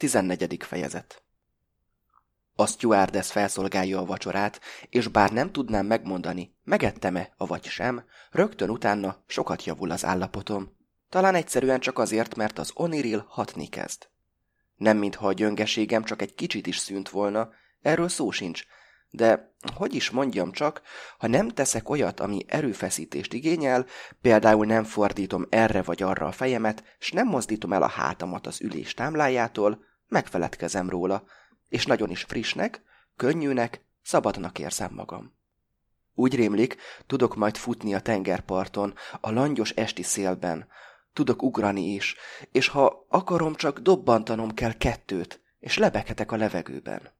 14. fejezet A stewardess felszolgálja a vacsorát, és bár nem tudnám megmondani, megettem-e, avagy sem, rögtön utána sokat javul az állapotom. Talán egyszerűen csak azért, mert az oniril hatni kezd. Nem mintha a gyöngeségem csak egy kicsit is szűnt volna, erről szó sincs, de hogy is mondjam csak, ha nem teszek olyat, ami erőfeszítést igényel, például nem fordítom erre vagy arra a fejemet, s nem mozdítom el a hátamat az ülés támlájától, megfeledkezem róla, és nagyon is frissnek, könnyűnek, szabadnak érzem magam. Úgy rémlik, tudok majd futni a tengerparton, a langyos esti szélben, tudok ugrani is, és ha akarom, csak dobbantanom kell kettőt, és lebeghetek a levegőben.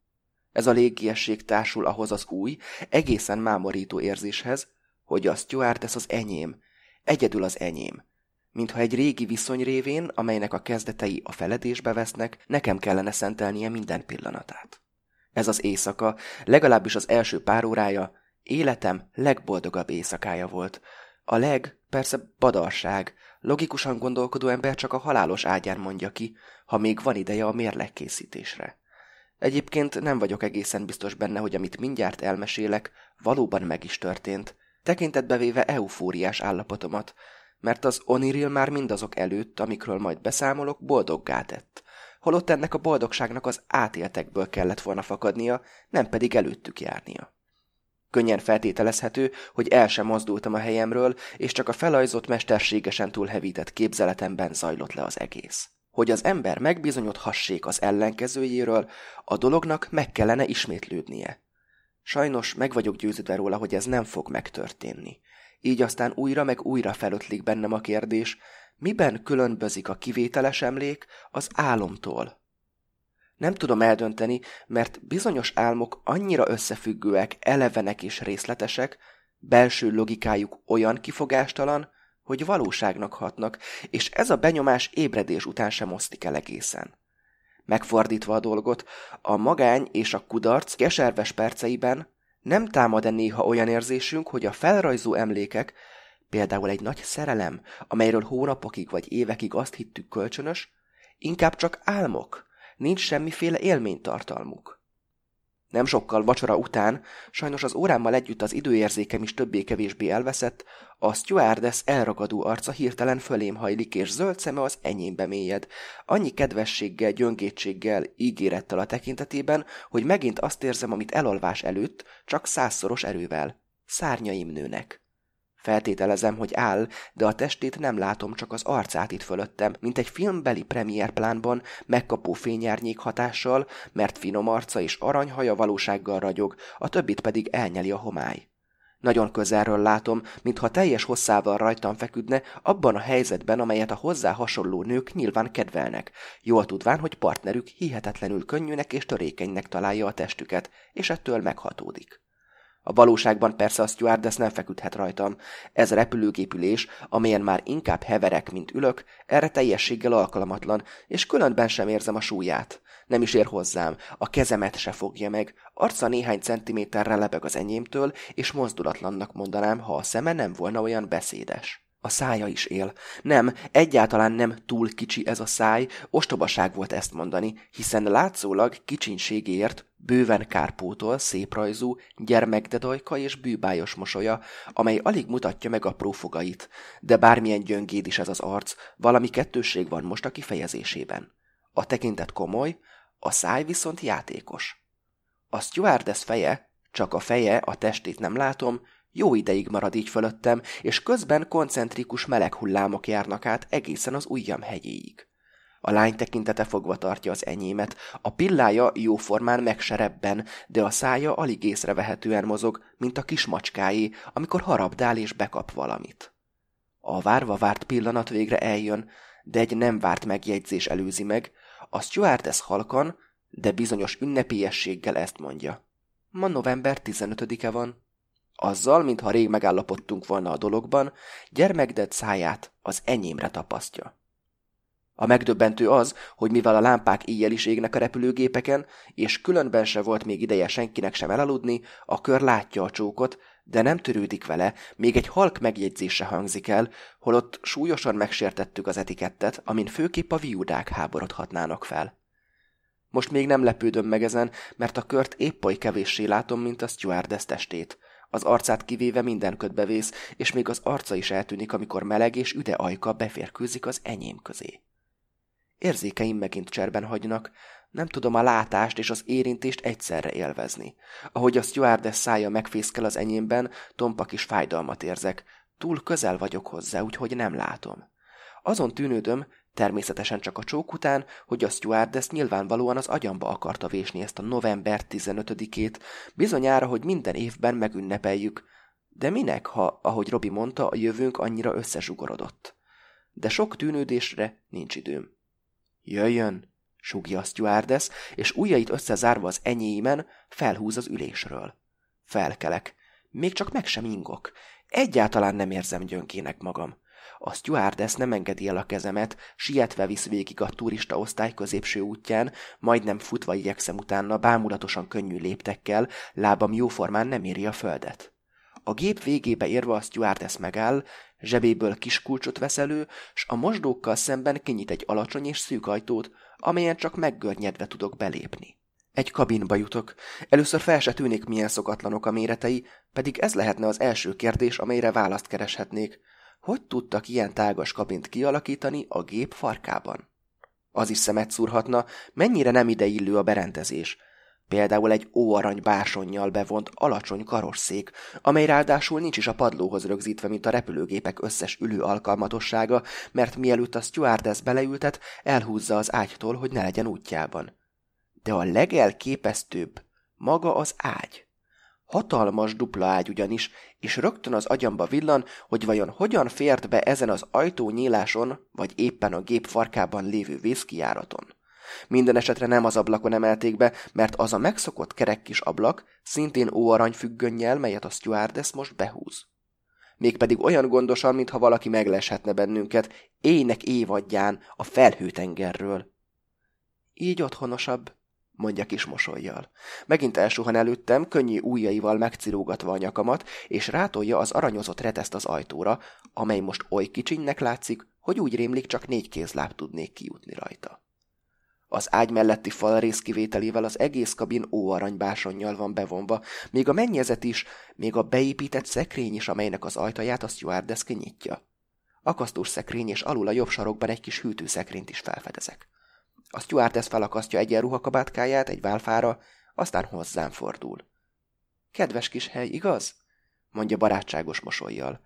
Ez a légiesség társul ahhoz az új, egészen mámorító érzéshez, hogy a stewardess az enyém, egyedül az enyém. Mintha egy régi viszony révén, amelynek a kezdetei a feledésbe vesznek, nekem kellene szentelnie minden pillanatát. Ez az éjszaka, legalábbis az első pár órája, életem legboldogabb éjszakája volt. A leg, persze badarság, logikusan gondolkodó ember csak a halálos ágyán mondja ki, ha még van ideje a mérlegkészítésre. Egyébként nem vagyok egészen biztos benne, hogy amit mindjárt elmesélek, valóban meg is történt, tekintetbe véve eufóriás állapotomat, mert az oniril már mindazok előtt, amikről majd beszámolok, boldoggá tett, holott ennek a boldogságnak az átéltekből kellett volna fakadnia, nem pedig előttük járnia. Könnyen feltételezhető, hogy el sem mozdultam a helyemről, és csak a felajzott mesterségesen túlhevített képzeletemben zajlott le az egész. Hogy az ember megbizonyodhassék az ellenkezőjéről, a dolognak meg kellene ismétlődnie. Sajnos meg vagyok győződve róla, hogy ez nem fog megtörténni. Így aztán újra meg újra felötlik bennem a kérdés, miben különbözik a kivételes emlék az álomtól. Nem tudom eldönteni, mert bizonyos álmok annyira összefüggőek, elevenek és részletesek, belső logikájuk olyan kifogástalan, hogy valóságnak hatnak, és ez a benyomás ébredés után sem osztik el egészen. Megfordítva a dolgot, a magány és a kudarc keserves perceiben nem támad-e néha olyan érzésünk, hogy a felrajzó emlékek, például egy nagy szerelem, amelyről hónapokig vagy évekig azt hittük kölcsönös, inkább csak álmok, nincs semmiféle élménytartalmuk. Nem sokkal vacsora után, sajnos az órámmal együtt az időérzékem is többé-kevésbé elveszett, a stewardess elragadó arca hirtelen fölém hajlik, és zöld szeme az enyémbe mélyed. Annyi kedvességgel, gyöngétséggel, ígérettel a tekintetében, hogy megint azt érzem, amit elalvás előtt, csak százszoros erővel. Szárnyaim nőnek. Feltételezem, hogy áll, de a testét nem látom, csak az arcát itt fölöttem, mint egy filmbeli premierplánban, megkapó fényárnyék hatással, mert finom arca és aranyhaja valósággal ragyog, a többit pedig elnyeli a homály. Nagyon közelről látom, mintha teljes hosszával rajtam feküdne, abban a helyzetben, amelyet a hozzá hasonló nők nyilván kedvelnek, jól tudván, hogy partnerük hihetetlenül könnyűnek és törékenynek találja a testüket, és ettől meghatódik. A valóságban persze a stewardess nem feküdhet rajtam. Ez repülőgépülés, amelyen már inkább heverek, mint ülök, erre teljességgel alkalmatlan, és különben sem érzem a súlyát. Nem is ér hozzám, a kezemet se fogja meg, arca néhány centiméterre lebeg az enyémtől, és mozdulatlannak mondanám, ha a szeme nem volna olyan beszédes. A szája is él. Nem, egyáltalán nem túl kicsi ez a száj, ostobaság volt ezt mondani, hiszen látszólag kicsinségéért bőven kárpótol széprajzú, gyermekdedajka és bűbájos mosolya, amely alig mutatja meg a prófogait, de bármilyen gyöngéd is ez az arc, valami kettősség van most a kifejezésében. A tekintet komoly, a száj viszont játékos. A stewardess feje, csak a feje, a testét nem látom, jó ideig marad így fölöttem, és közben koncentrikus meleg hullámok járnak át egészen az ujjam hegyéig. A lány tekintete fogva tartja az enyémet, a pillája jóformán megserebben, de a szája alig észrevehetően mozog, mint a kis macskáé, amikor harabdál és bekap valamit. A várva várt pillanat végre eljön, de egy nem várt megjegyzés előzi meg, a stewardess halkan, de bizonyos ünnepélyességgel ezt mondja. Ma november 15-e van. Azzal, mintha rég megállapodtunk volna a dologban, gyermekded száját az enyémre tapasztja. A megdöbbentő az, hogy mivel a lámpák éjjel is égnek a repülőgépeken, és különben se volt még ideje senkinek sem elaludni, a kör látja a csókot, de nem törődik vele, még egy halk megjegyzése hangzik el, holott súlyosan megsértettük az etikettet, amin főképp a viudák háborodhatnának fel. Most még nem lepődöm meg ezen, mert a kört épp oly kevéssé látom, mint a stewardess testét. Az arcát kivéve minden ködbe vész, és még az arca is eltűnik, amikor meleg és üde ajka beférkőzik az enyém közé. Érzékeim megint cserben hagynak, nem tudom a látást és az érintést egyszerre élvezni. Ahogy a stewardess szája megfészkel az enyémben, tompa kis fájdalmat érzek. Túl közel vagyok hozzá, úgyhogy nem látom. Azon tűnődöm, természetesen csak a csók után, hogy a stewardess nyilvánvalóan az agyamba akarta vésni ezt a november 15-ét, bizonyára, hogy minden évben megünnepeljük. De minek, ha, ahogy Robi mondta, a jövőnk annyira összezsugorodott? De sok tűnődésre nincs időm. Jöjjön, Súgja a stewardess, és ujjait összezárva az enyémen felhúz az ülésről. Felkelek. Még csak meg sem ingok. Egyáltalán nem érzem gyönkének magam. A stewardess nem engedi el a kezemet, sietve visz végig a turista osztály középső útján, majdnem futva igyekszem utána bámulatosan könnyű léptekkel, lábam jóformán nem éri a földet. A gép végébe érve a stewardess megáll, zsebéből kis kulcsot vesz elő, s a mosdókkal szemben kinyit egy alacsony és szűk ajtót, amelyen csak meggörnyedve tudok belépni. Egy kabinba jutok. Először fel se tűnik, milyen szokatlanok a méretei, pedig ez lehetne az első kérdés, amelyre választ kereshetnék. Hogy tudtak ilyen tágas kabint kialakítani a gép farkában? Az is szemet szúrhatna, mennyire nem ideillő a berendezés. Például egy óarany bársonnyal bevont alacsony karosszék, amely ráadásul nincs is a padlóhoz rögzítve, mint a repülőgépek összes ülő alkalmatossága, mert mielőtt a stewardess beleültet, elhúzza az ágytól, hogy ne legyen útjában. De a legelképesztőbb maga az ágy. Hatalmas dupla ágy ugyanis, és rögtön az agyamba villan, hogy vajon hogyan fért be ezen az ajtónyíláson, vagy éppen a gép farkában lévő vészkijáraton. Minden esetre nem az ablakon emelték be, mert az a megszokott kerek kis ablak, szintén óarany függönnyel, melyet a stewardess most behúz. Mégpedig olyan gondosan, mintha valaki megleshetne bennünket, ének évadján a felhőtengerről. Így otthonosabb, mondja kis mosolyjal. Megint elsuhan előttem, könnyű ujjaival megcirógatva a nyakamat, és rátolja az aranyozott reteszt az ajtóra, amely most oly kicsinynek látszik, hogy úgy rémlik csak négy kézláb tudnék kijutni rajta. Az ágy melletti fal rész kivételével az egész kabin óaranybásonnyal van bevonva, még a mennyezet is, még a beépített szekrény is, amelynek az ajtaját a stewardess kinyitja. Akasztós szekrény és alul a jobb sarokban egy kis hűtőszekrényt is felfedezek. A stewardess felakasztja egyenruhakabátkáját egy válfára, aztán hozzám fordul. Kedves kis hely, igaz? mondja barátságos mosolyjal.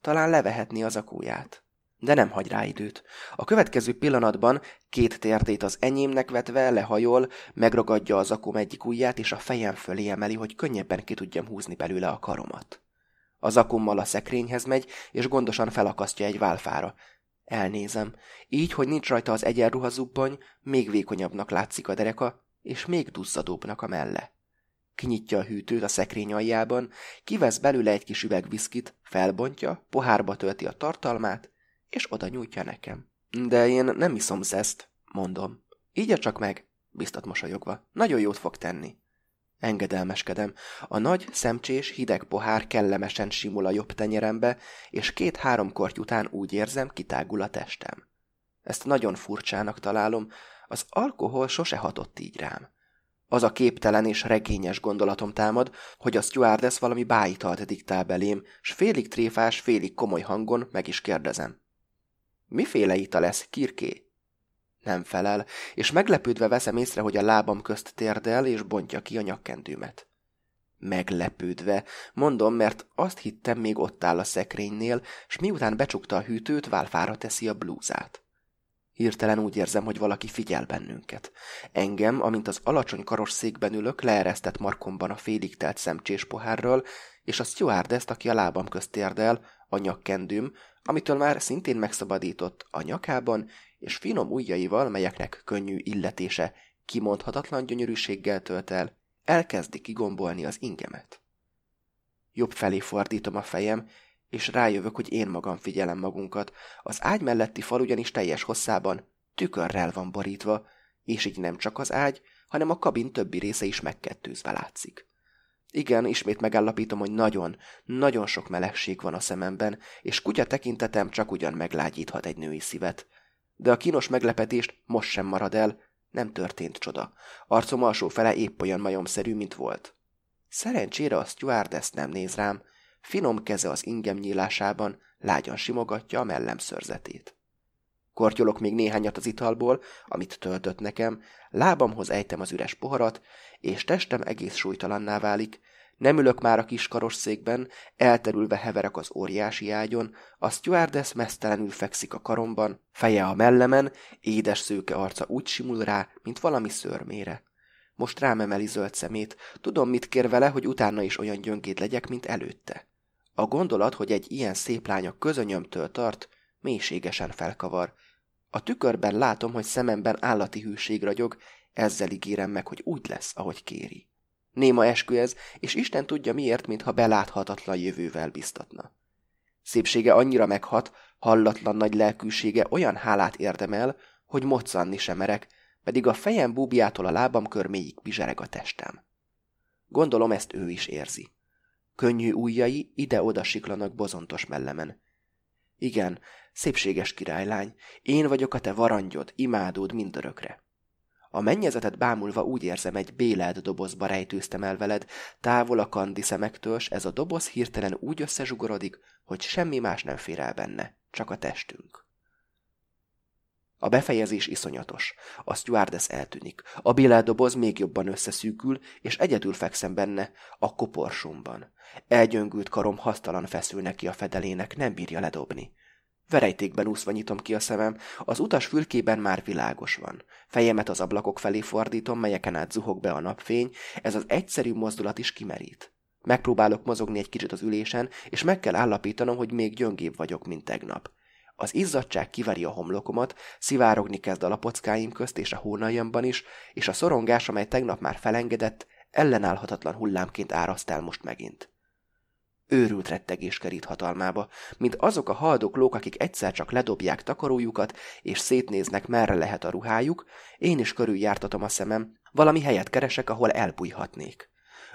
Talán levehetni az akóját de nem hagy rá időt. A következő pillanatban két térdét az enyémnek vetve lehajol, megragadja az akom egyik ujját, és a fejem fölé emeli, hogy könnyebben ki tudjam húzni belőle a karomat. Az akommal a szekrényhez megy, és gondosan felakasztja egy válfára. Elnézem. Így, hogy nincs rajta az egyenruhazubbony, még vékonyabbnak látszik a dereka, és még duzzadóbbnak a melle. Kinyitja a hűtőt a szekrény aljában, kivesz belőle egy kis üveg viszkit, felbontja, pohárba tölti a tartalmát, és oda nyújtja nekem. De én nem iszom zeszt, mondom. Így csak meg, biztat mosolyogva. Nagyon jót fog tenni. Engedelmeskedem. A nagy, szemcsés, hideg pohár kellemesen simul a jobb tenyerembe, és két-három korty után úgy érzem, kitágul a testem. Ezt nagyon furcsának találom, az alkohol sose hatott így rám. Az a képtelen és regényes gondolatom támad, hogy a stewardess valami bájitalt diktál belém, s félig tréfás, félig komoly hangon meg is kérdezem. Miféle ita lesz, kirké? Nem felel, és meglepődve veszem észre, hogy a lábam közt térdel, és bontja ki a nyakkendőmet. Meglepődve, mondom, mert azt hittem, még ott áll a szekrénynél, s miután becsukta a hűtőt, válfára teszi a blúzát. Hirtelen úgy érzem, hogy valaki figyel bennünket. Engem, amint az alacsony karosszékben ülök, leeresztett markomban a félig telt szemcsés pohárral, és a stewardess aki a lábam közt térdel, a nyakkendőm, amitől már szintén megszabadított a nyakában, és finom ujjaival, melyeknek könnyű illetése kimondhatatlan gyönyörűséggel tölt el, elkezdi kigombolni az ingemet. Jobb felé fordítom a fejem, és rájövök, hogy én magam figyelem magunkat. Az ágy melletti fal ugyanis teljes hosszában tükörrel van borítva, és így nem csak az ágy, hanem a kabin többi része is megkettőzve látszik. Igen, ismét megállapítom, hogy nagyon, nagyon sok melegség van a szememben, és kutya tekintetem csak ugyan meglágyíthat egy női szívet. De a kínos meglepetést most sem marad el, Nem történt csoda. Arcom alsó fele épp olyan majomszerű, mint volt. Szerencsére a stewardess nem néz rám, finom keze az ingem nyílásában lágyan simogatja a mellem szörzetét. Kortyolok még néhányat az italból, amit töltött nekem, lábamhoz ejtem az üres poharat, és testem egész súlytalanná válik, nem ülök már a kis karosszékben, elterülve heverek az óriási ágyon, a stewardess mesztelenül fekszik a karomban, feje a mellemen, édes szőke arca úgy simul rá, mint valami szörmére. Most rám emeli zöld szemét, tudom, mit kér vele, hogy utána is olyan gyöngéd legyek, mint előtte. A gondolat, hogy egy ilyen szép lánya közönyömtől tart, mélységesen felkavar. A tükörben látom, hogy szememben állati hűség ragyog, ezzel ígérem meg, hogy úgy lesz, ahogy kéri. Néma eskü ez, és Isten tudja miért, mintha beláthatatlan jövővel biztatna. Szépsége annyira meghat, hallatlan nagy lelkűsége olyan hálát érdemel, hogy moccanni sem merek, pedig a fejem búbjától a lábam körméig bizsereg a testem. Gondolom ezt ő is érzi. Könnyű ujjai ide-oda siklanak bozontos mellemen. Igen, szépséges királylány, én vagyok a te varangyod, imádód mindörökre. A mennyezetet bámulva úgy érzem, egy bélelt dobozba rejtőztem el veled, távol a kandi szemektől, s ez a doboz hirtelen úgy összezsugorodik, hogy semmi más nem fér el benne, csak a testünk. A befejezés iszonyatos. A stewardess eltűnik. A bélelt doboz még jobban összeszűkül, és egyedül fekszem benne, a koporsomban. Elgyöngült karom hasztalan feszül neki a fedelének, nem bírja ledobni. Verejtékben úszva nyitom ki a szemem, az utas fülkében már világos van. Fejemet az ablakok felé fordítom, melyeken át zuhog be a napfény, ez az egyszerű mozdulat is kimerít. Megpróbálok mozogni egy kicsit az ülésen, és meg kell állapítanom, hogy még gyöngébb vagyok, mint tegnap. Az izzadság kiveri a homlokomat, szivárogni kezd a lapockáim közt és a hónaljamban is, és a szorongás, amely tegnap már felengedett, ellenállhatatlan hullámként áraszt el most megint. Őrült rettegés kerít hatalmába, mint azok a haldoklók, akik egyszer csak ledobják takarójukat, és szétnéznek, merre lehet a ruhájuk, én is körüljártatom a szemem, valami helyet keresek, ahol elbújhatnék.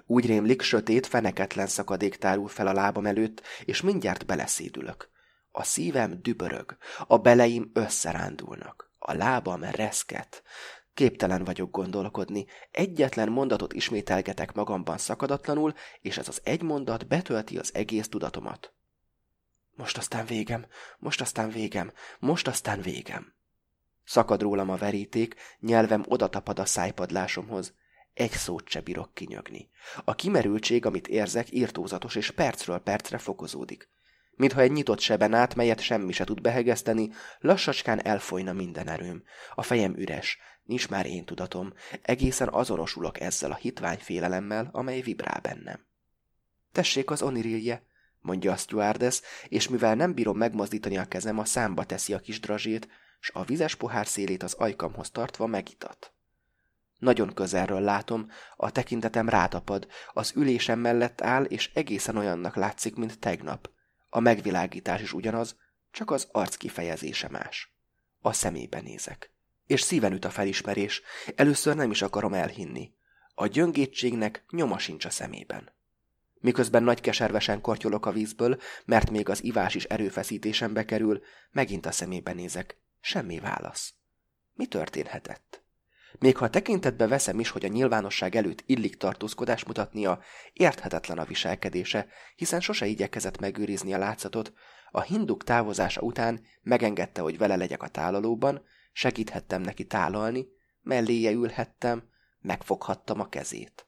Úgy rémlik, sötét, feneketlen szakadék tárul fel a lábam előtt, és mindjárt beleszédülök. A szívem dübörög, a beleim összerándulnak, a lábam reszket, Képtelen vagyok gondolkodni, egyetlen mondatot ismételgetek magamban szakadatlanul, és ez az egy mondat betölti az egész tudatomat. Most aztán végem, most aztán végem, most aztán végem. Szakad rólam a veríték, nyelvem odatapad a szájpadlásomhoz. Egy szót se bírok kinyögni. A kimerültség, amit érzek, írtózatos, és percről percre fokozódik. Mintha egy nyitott seben át, melyet semmi se tud behegeszteni, lassacskán elfolyna minden erőm. A fejem üres, Nincs már én tudatom, egészen azonosulok ezzel a hitvány félelemmel, amely vibrál bennem. Tessék az onirilje, mondja a stewardess, és mivel nem bírom megmozdítani a kezem, a számba teszi a kis drazsét, s a vizes pohár szélét az ajkamhoz tartva megitat. Nagyon közelről látom, a tekintetem rátapad, az ülésem mellett áll, és egészen olyannak látszik, mint tegnap. A megvilágítás is ugyanaz, csak az arc kifejezése más. A szemébe nézek és szíven üt a felismerés. Először nem is akarom elhinni. A gyöngétségnek nyoma sincs a szemében. Miközben nagy keservesen kortyolok a vízből, mert még az ivás is erőfeszítésembe kerül, megint a szemébe nézek. Semmi válasz. Mi történhetett? Még ha tekintetbe veszem is, hogy a nyilvánosság előtt illik tartózkodást mutatnia, érthetetlen a viselkedése, hiszen sose igyekezett megőrizni a látszatot, a hinduk távozása után megengedte, hogy vele legyek a tálalóban, Segíthettem neki tálalni, melléje ülhettem, megfoghattam a kezét.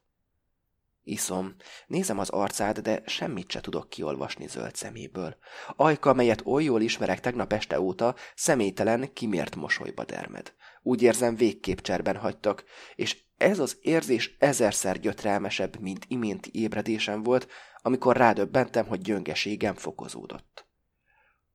Iszom, nézem az arcát, de semmit se tudok kiolvasni zöld szeméből. Ajka, melyet oly jól ismerek tegnap este óta, személytelen, kimért mosolyba dermed. Úgy érzem, végképp cserben hagytak, és ez az érzés ezerszer gyötrelmesebb, mint iménti ébredésem volt, amikor rádöbbentem, hogy gyöngeségem fokozódott.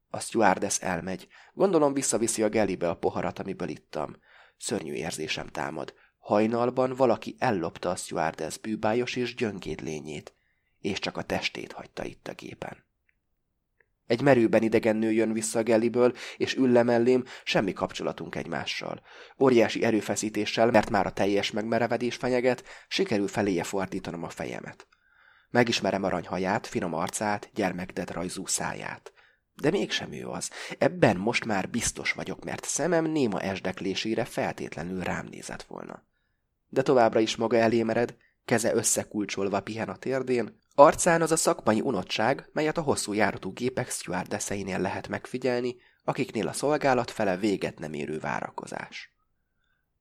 A stewardess elmegy. Gondolom visszaviszi a gelibe a poharat, amiből ittam. Szörnyű érzésem támad. Hajnalban valaki ellopta a stewardess bűbájos és gyöngéd lényét, és csak a testét hagyta itt a gépen. Egy merőben idegen nő jön vissza a geliből, és ül le mellém, semmi kapcsolatunk egymással. Óriási erőfeszítéssel, mert már a teljes megmerevedés fenyeget, sikerül feléje fordítanom a fejemet. Megismerem aranyhaját, finom arcát, gyermekded rajzú száját. De mégsem ő az. Ebben most már biztos vagyok, mert szemem néma esdeklésére feltétlenül rám nézett volna. De továbbra is maga elé mered, keze összekulcsolva pihen a térdén, arcán az a szakmai unottság, melyet a hosszú járatú gépek stewardesseinél lehet megfigyelni, akiknél a szolgálat fele véget nem érő várakozás.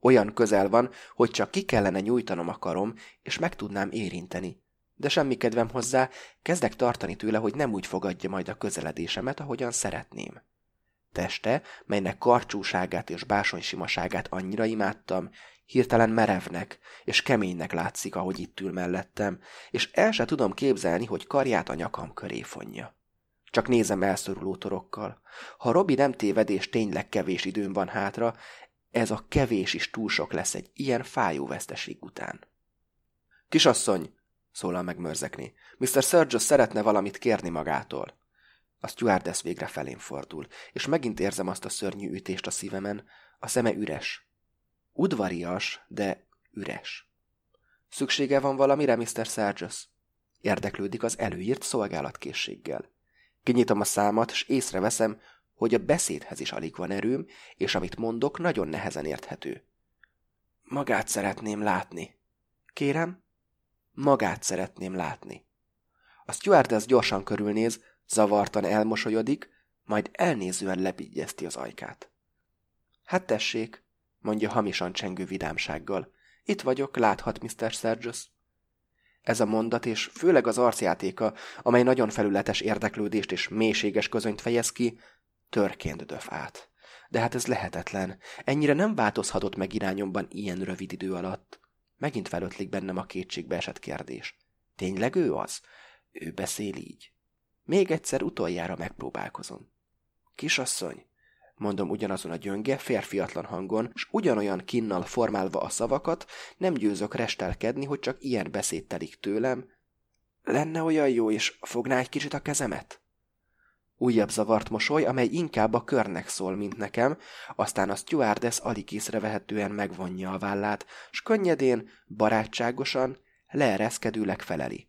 Olyan közel van, hogy csak ki kellene nyújtanom a karom, és meg tudnám érinteni. De semmi kedvem hozzá, kezdek tartani tőle, hogy nem úgy fogadja majd a közeledésemet, ahogyan szeretném. Teste, melynek karcsúságát és básonysimaságát annyira imádtam, hirtelen merevnek és keménynek látszik, ahogy itt ül mellettem, és el se tudom képzelni, hogy karját a nyakam köré fonja. Csak nézem elszoruló torokkal. Ha Robi nem téved és tényleg kevés időm van hátra, ez a kevés is túl sok lesz egy ilyen fájó veszteség után. Kisasszony, szólal meg mörzekni, Mr. Surgeon szeretne valamit kérni magától. A stewardess végre felén fordul, és megint érzem azt a szörnyű ütést a szívemen, a szeme üres. Udvarias, de üres. Szüksége van valamire, Mr. Sargis? Érdeklődik az előírt szolgálatkészséggel. Kinyitom a számat, és észreveszem, hogy a beszédhez is alig van erőm, és amit mondok, nagyon nehezen érthető. Magát szeretném látni. Kérem? Magát szeretném látni. A stewardess gyorsan körülnéz, zavartan elmosolyodik, majd elnézően lepigyezti az ajkát. Hát tessék, mondja hamisan csengő vidámsággal. Itt vagyok, láthat Mr. Sergius. Ez a mondat, és főleg az arcjátéka, amely nagyon felületes érdeklődést és mélységes közönyt fejez ki, törként döf át. De hát ez lehetetlen. Ennyire nem változhatott meg irányomban ilyen rövid idő alatt. Megint felötlik bennem a kétségbe esett kérdés. Tényleg ő az? Ő beszél így. Még egyszer utoljára megpróbálkozom. Kisasszony, mondom ugyanazon a gyönge, férfiatlan hangon, s ugyanolyan kinnal formálva a szavakat, nem győzök restelkedni, hogy csak ilyen beszéd telik tőlem. Lenne olyan jó, és fogná egy kicsit a kezemet? Újabb zavart mosoly, amely inkább a körnek szól, mint nekem, aztán a stewardess alig észrevehetően megvonja a vállát, s könnyedén, barátságosan, leereszkedőleg feleli.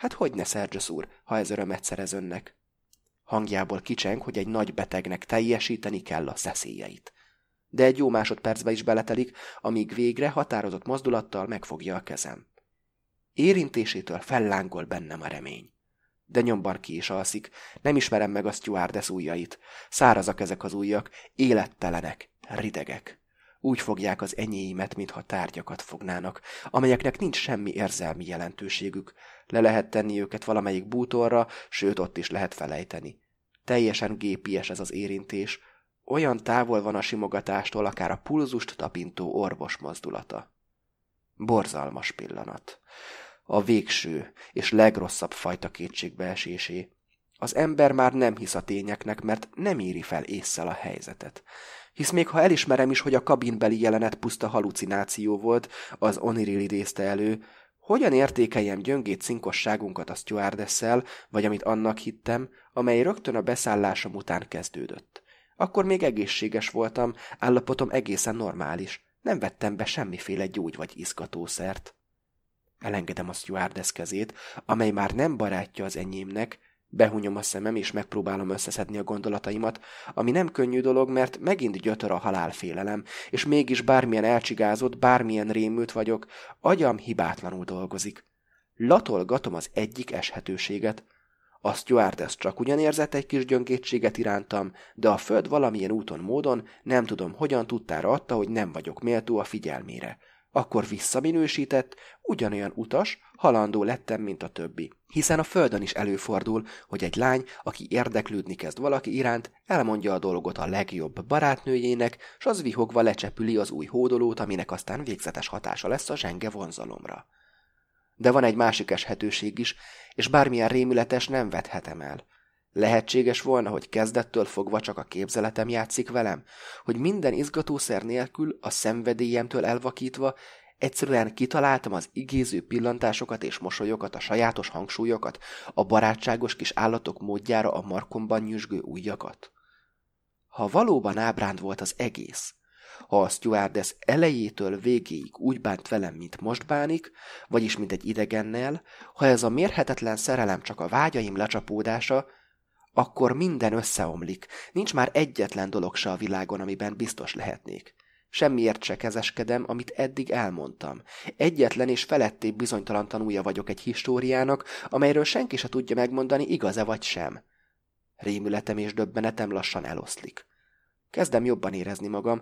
Hát hogy ne, Sergius úr, ha ez örömet szerez önnek? Hangjából kicseng, hogy egy nagy betegnek teljesíteni kell a szeszélyeit. De egy jó másodpercbe is beletelik, amíg végre határozott mozdulattal megfogja a kezem. Érintésétől fellángol bennem a remény. De nyomban ki is alszik, nem ismerem meg a stewardess ujjait. Szárazak ezek az ujjak, élettelenek, ridegek. Úgy fogják az enyéimet, mintha tárgyakat fognának, amelyeknek nincs semmi érzelmi jelentőségük. Le lehet tenni őket valamelyik bútorra, sőt ott is lehet felejteni. Teljesen gépies ez az érintés, olyan távol van a simogatástól, akár a pulzust tapintó orvos mozdulata. Borzalmas pillanat. A végső és legrosszabb fajta kétségbeesésé. Az ember már nem hisz a tényeknek, mert nem éri fel észszel a helyzetet hisz még ha elismerem is, hogy a kabinbeli jelenet puszta halucináció volt, az Oniril idézte elő, hogyan értékeljem gyöngét cinkosságunkat a stewardesszel, vagy amit annak hittem, amely rögtön a beszállásom után kezdődött. Akkor még egészséges voltam, állapotom egészen normális. Nem vettem be semmiféle gyógy vagy izgatószert. Elengedem a stewardess kezét, amely már nem barátja az enyémnek, Behunyom a szemem, és megpróbálom összeszedni a gondolataimat, ami nem könnyű dolog, mert megint gyötör a halálfélelem, és mégis bármilyen elcsigázott, bármilyen rémült vagyok, agyam hibátlanul dolgozik. Latolgatom az egyik eshetőséget. A stewardess csak ugyan érzett egy kis gyöngétséget irántam, de a föld valamilyen úton módon nem tudom, hogyan tudtára adta, hogy nem vagyok méltó a figyelmére akkor visszaminősített, ugyanolyan utas, halandó lettem, mint a többi. Hiszen a földön is előfordul, hogy egy lány, aki érdeklődni kezd valaki iránt, elmondja a dolgot a legjobb barátnőjének, s az vihogva lecsepüli az új hódolót, aminek aztán végzetes hatása lesz a zsenge vonzalomra. De van egy másik eshetőség is, és bármilyen rémületes nem vethetem el. Lehetséges volna, hogy kezdettől fogva csak a képzeletem játszik velem, hogy minden izgatószer nélkül, a szenvedélyemtől elvakítva, egyszerűen kitaláltam az igéző pillantásokat és mosolyokat, a sajátos hangsúlyokat, a barátságos kis állatok módjára a markomban nyüzsgő ujjakat. Ha valóban ábránd volt az egész, ha a stewardess elejétől végéig úgy bánt velem, mint most bánik, vagyis mint egy idegennel, ha ez a mérhetetlen szerelem csak a vágyaim lecsapódása, akkor minden összeomlik. Nincs már egyetlen dolog se a világon, amiben biztos lehetnék. Semmiért se kezeskedem, amit eddig elmondtam. Egyetlen és felettébb bizonytalan tanúja vagyok egy históriának, amelyről senki se tudja megmondani, igaz-e vagy sem. Rémületem és döbbenetem lassan eloszlik. Kezdem jobban érezni magam,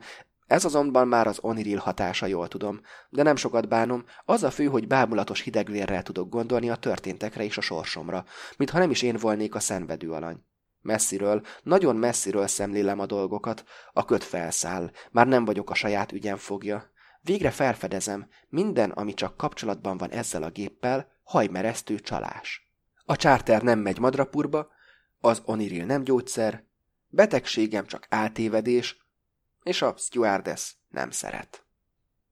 ez azonban már az oniril hatása, jól tudom, de nem sokat bánom, az a fő, hogy bámulatos hidegvérrel tudok gondolni a történtekre és a sorsomra, mintha nem is én volnék a szenvedő alany. Messziről, nagyon messziről szemlélem a dolgokat, a köt felszáll, már nem vagyok a saját ügyem fogja. Végre felfedezem, minden, ami csak kapcsolatban van ezzel a géppel, hajmeresztő csalás. A csárter nem megy madrapurba, az oniril nem gyógyszer, betegségem csak áltévedés, és a stewardess nem szeret.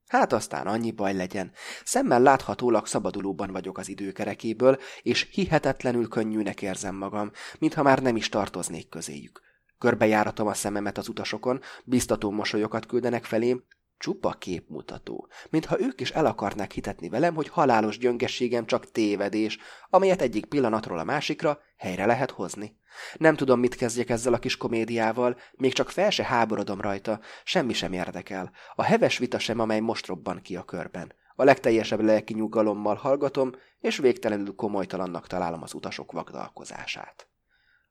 Hát aztán annyi baj legyen. Szemmel láthatólag szabadulóban vagyok az időkerekéből, és hihetetlenül könnyűnek érzem magam, mintha már nem is tartoznék közéjük. Körbejáratom a szememet az utasokon, biztató mosolyokat küldenek felém, csupa képmutató, mintha ők is el akarnák hitetni velem, hogy halálos gyöngességem csak tévedés, amelyet egyik pillanatról a másikra helyre lehet hozni. Nem tudom, mit kezdjek ezzel a kis komédiával, még csak fel se háborodom rajta, semmi sem érdekel. A heves vita sem, amely most robban ki a körben. A legteljesebb lelki nyugalommal hallgatom, és végtelenül komolytalannak találom az utasok vagdalkozását.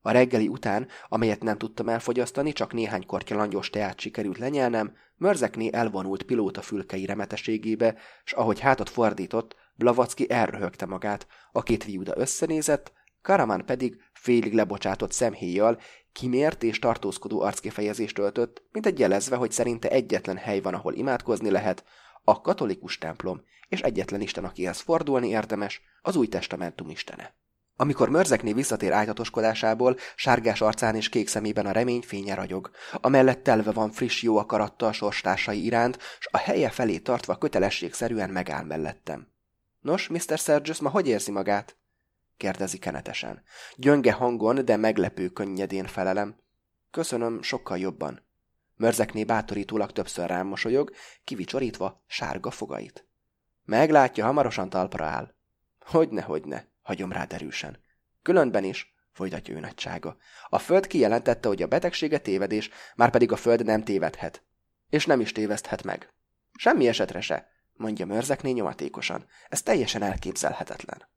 A reggeli után, amelyet nem tudtam elfogyasztani, csak néhány kortya langyos teát sikerült lenyelnem, Mörzekné elvonult pilóta fülkei remeteségébe, s ahogy hátat fordított, Blavacki elröhögte magát, a két viuda összenézett, Karaman pedig félig lebocsátott szemhéjjal, kimért és tartózkodó arckifejezést öltött, mint egy jelezve, hogy szerinte egyetlen hely van, ahol imádkozni lehet, a katolikus templom, és egyetlen Isten, akihez fordulni érdemes, az új testamentum istene. Amikor Mörzekné visszatér ájtatoskodásából, sárgás arcán és kék szemében a remény fénye ragyog. Amellett telve van friss jó akarattal sorstársai iránt, s a helye felé tartva kötelességszerűen megáll mellettem. Nos, Mr. Sergius ma hogy érzi magát? kérdezi kenetesen. Gyönge hangon, de meglepő könnyedén felelem. Köszönöm, sokkal jobban. Mörzekné bátorítólag többször rám mosolyog, kivicsorítva sárga fogait. Meglátja, hamarosan talpra áll. Hogyne, hogyne, hagyom rád erősen. Különben is, folytatja ő nagysága. A föld kijelentette, hogy a betegsége tévedés, már pedig a föld nem tévedhet. És nem is téveszthet meg. Semmi esetre se, mondja Mörzekné nyomatékosan. Ez teljesen elképzelhetetlen.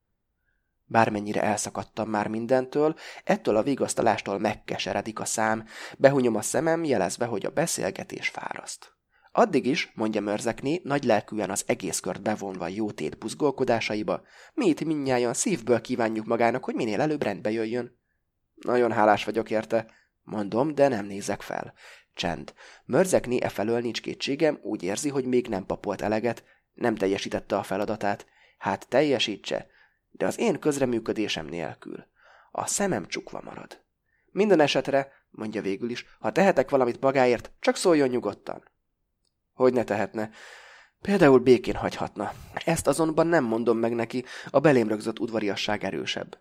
Bármennyire elszakadtam már mindentől, ettől a vigasztalástól megkeseredik a szám, behunyom a szemem, jelezve, hogy a beszélgetés fáraszt. Addig is, mondja Mörzekné, nagy lelkűen az egész kört bevonva jótét buzgolkodásaiba, mi itt minnyáján szívből kívánjuk magának, hogy minél előbb rendbe jöjjön. Nagyon hálás vagyok érte, mondom, de nem nézek fel. Csend. Mörzekné e felől nincs kétségem, úgy érzi, hogy még nem papolt eleget, nem teljesítette a feladatát. Hát teljesítse, de az én közreműködésem nélkül. A szemem csukva marad. Minden esetre, mondja végül is, ha tehetek valamit magáért, csak szóljon nyugodtan. Hogy ne tehetne? Például békén hagyhatna. Ezt azonban nem mondom meg neki, a belém rögzött udvariasság erősebb.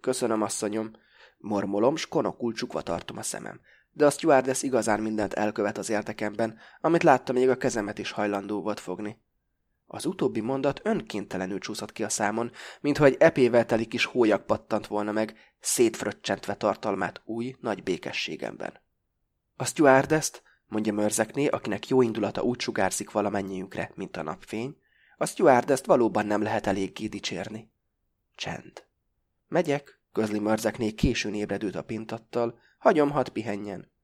Köszönöm, asszonyom. Mormolom, s konokul csukva tartom a szemem. De a stewardess igazán mindent elkövet az értekemben, amit láttam, még a kezemet is hajlandó volt fogni. Az utóbbi mondat önkéntelenül csúszott ki a számon, mintha egy epével teli kis hólyag pattant volna meg, szétfröccsentve tartalmát új, nagy békességemben. A stewardess mondja Mörzekné, akinek jó indulata úgy sugárzik valamennyiünkre, mint a napfény, a stewardess valóban nem lehet eléggé dicsérni. Csend. Megyek, közli Mörzekné későn ébredőt a pintattal, hagyom, hadd pihenjen.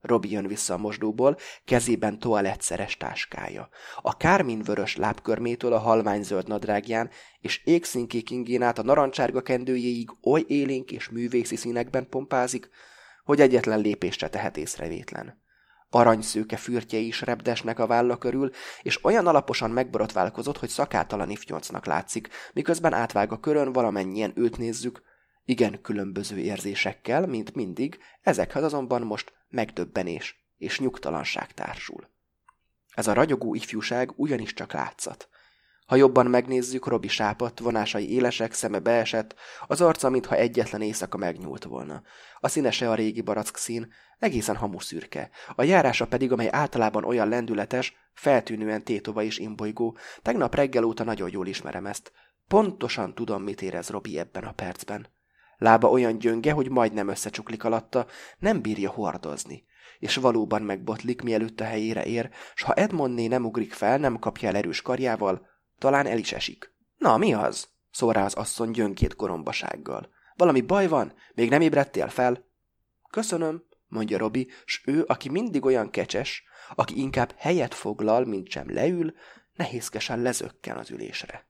Robi jön vissza a mosdóból, kezében toalettszeres táskája. A kárminvörös lábkörmétől a halványzöld nadrágján és égszínkék ingén át a narancsárga kendőjéig oly élénk és művészi színekben pompázik, hogy egyetlen lépésre tehet észrevétlen. Aranyszőke fürtjei is repdesnek a válla körül, és olyan alaposan megborotválkozott, hogy szakátalan ifnyolcnak látszik, miközben átvág a körön valamennyien őt nézzük, igen különböző érzésekkel, mint mindig, ezekhez azonban most megdöbbenés és nyugtalanság társul. Ez a ragyogó ifjúság ugyanis csak látszat. Ha jobban megnézzük, Robi sápadt, vonásai élesek, szeme beesett, az arca, mintha egyetlen éjszaka megnyúlt volna. A színese a régi barack szín, egészen hamuszürke. A járása pedig, amely általában olyan lendületes, feltűnően tétova és imbolygó, tegnap reggel óta nagyon jól ismerem ezt. Pontosan tudom, mit érez Robi ebben a percben. Lába olyan gyönge, hogy majdnem összecsuklik alatta, nem bírja hordozni. És valóban megbotlik, mielőtt a helyére ér, s ha Edmondné nem ugrik fel, nem kapja el erős karjával, talán el is esik. Na, mi az? szól rá az asszony gyönkét korombasággal. Valami baj van? Még nem ébredtél fel? Köszönöm, mondja Robi, s ő, aki mindig olyan kecses, aki inkább helyet foglal, mint sem leül, nehézkesen lezökken az ülésre.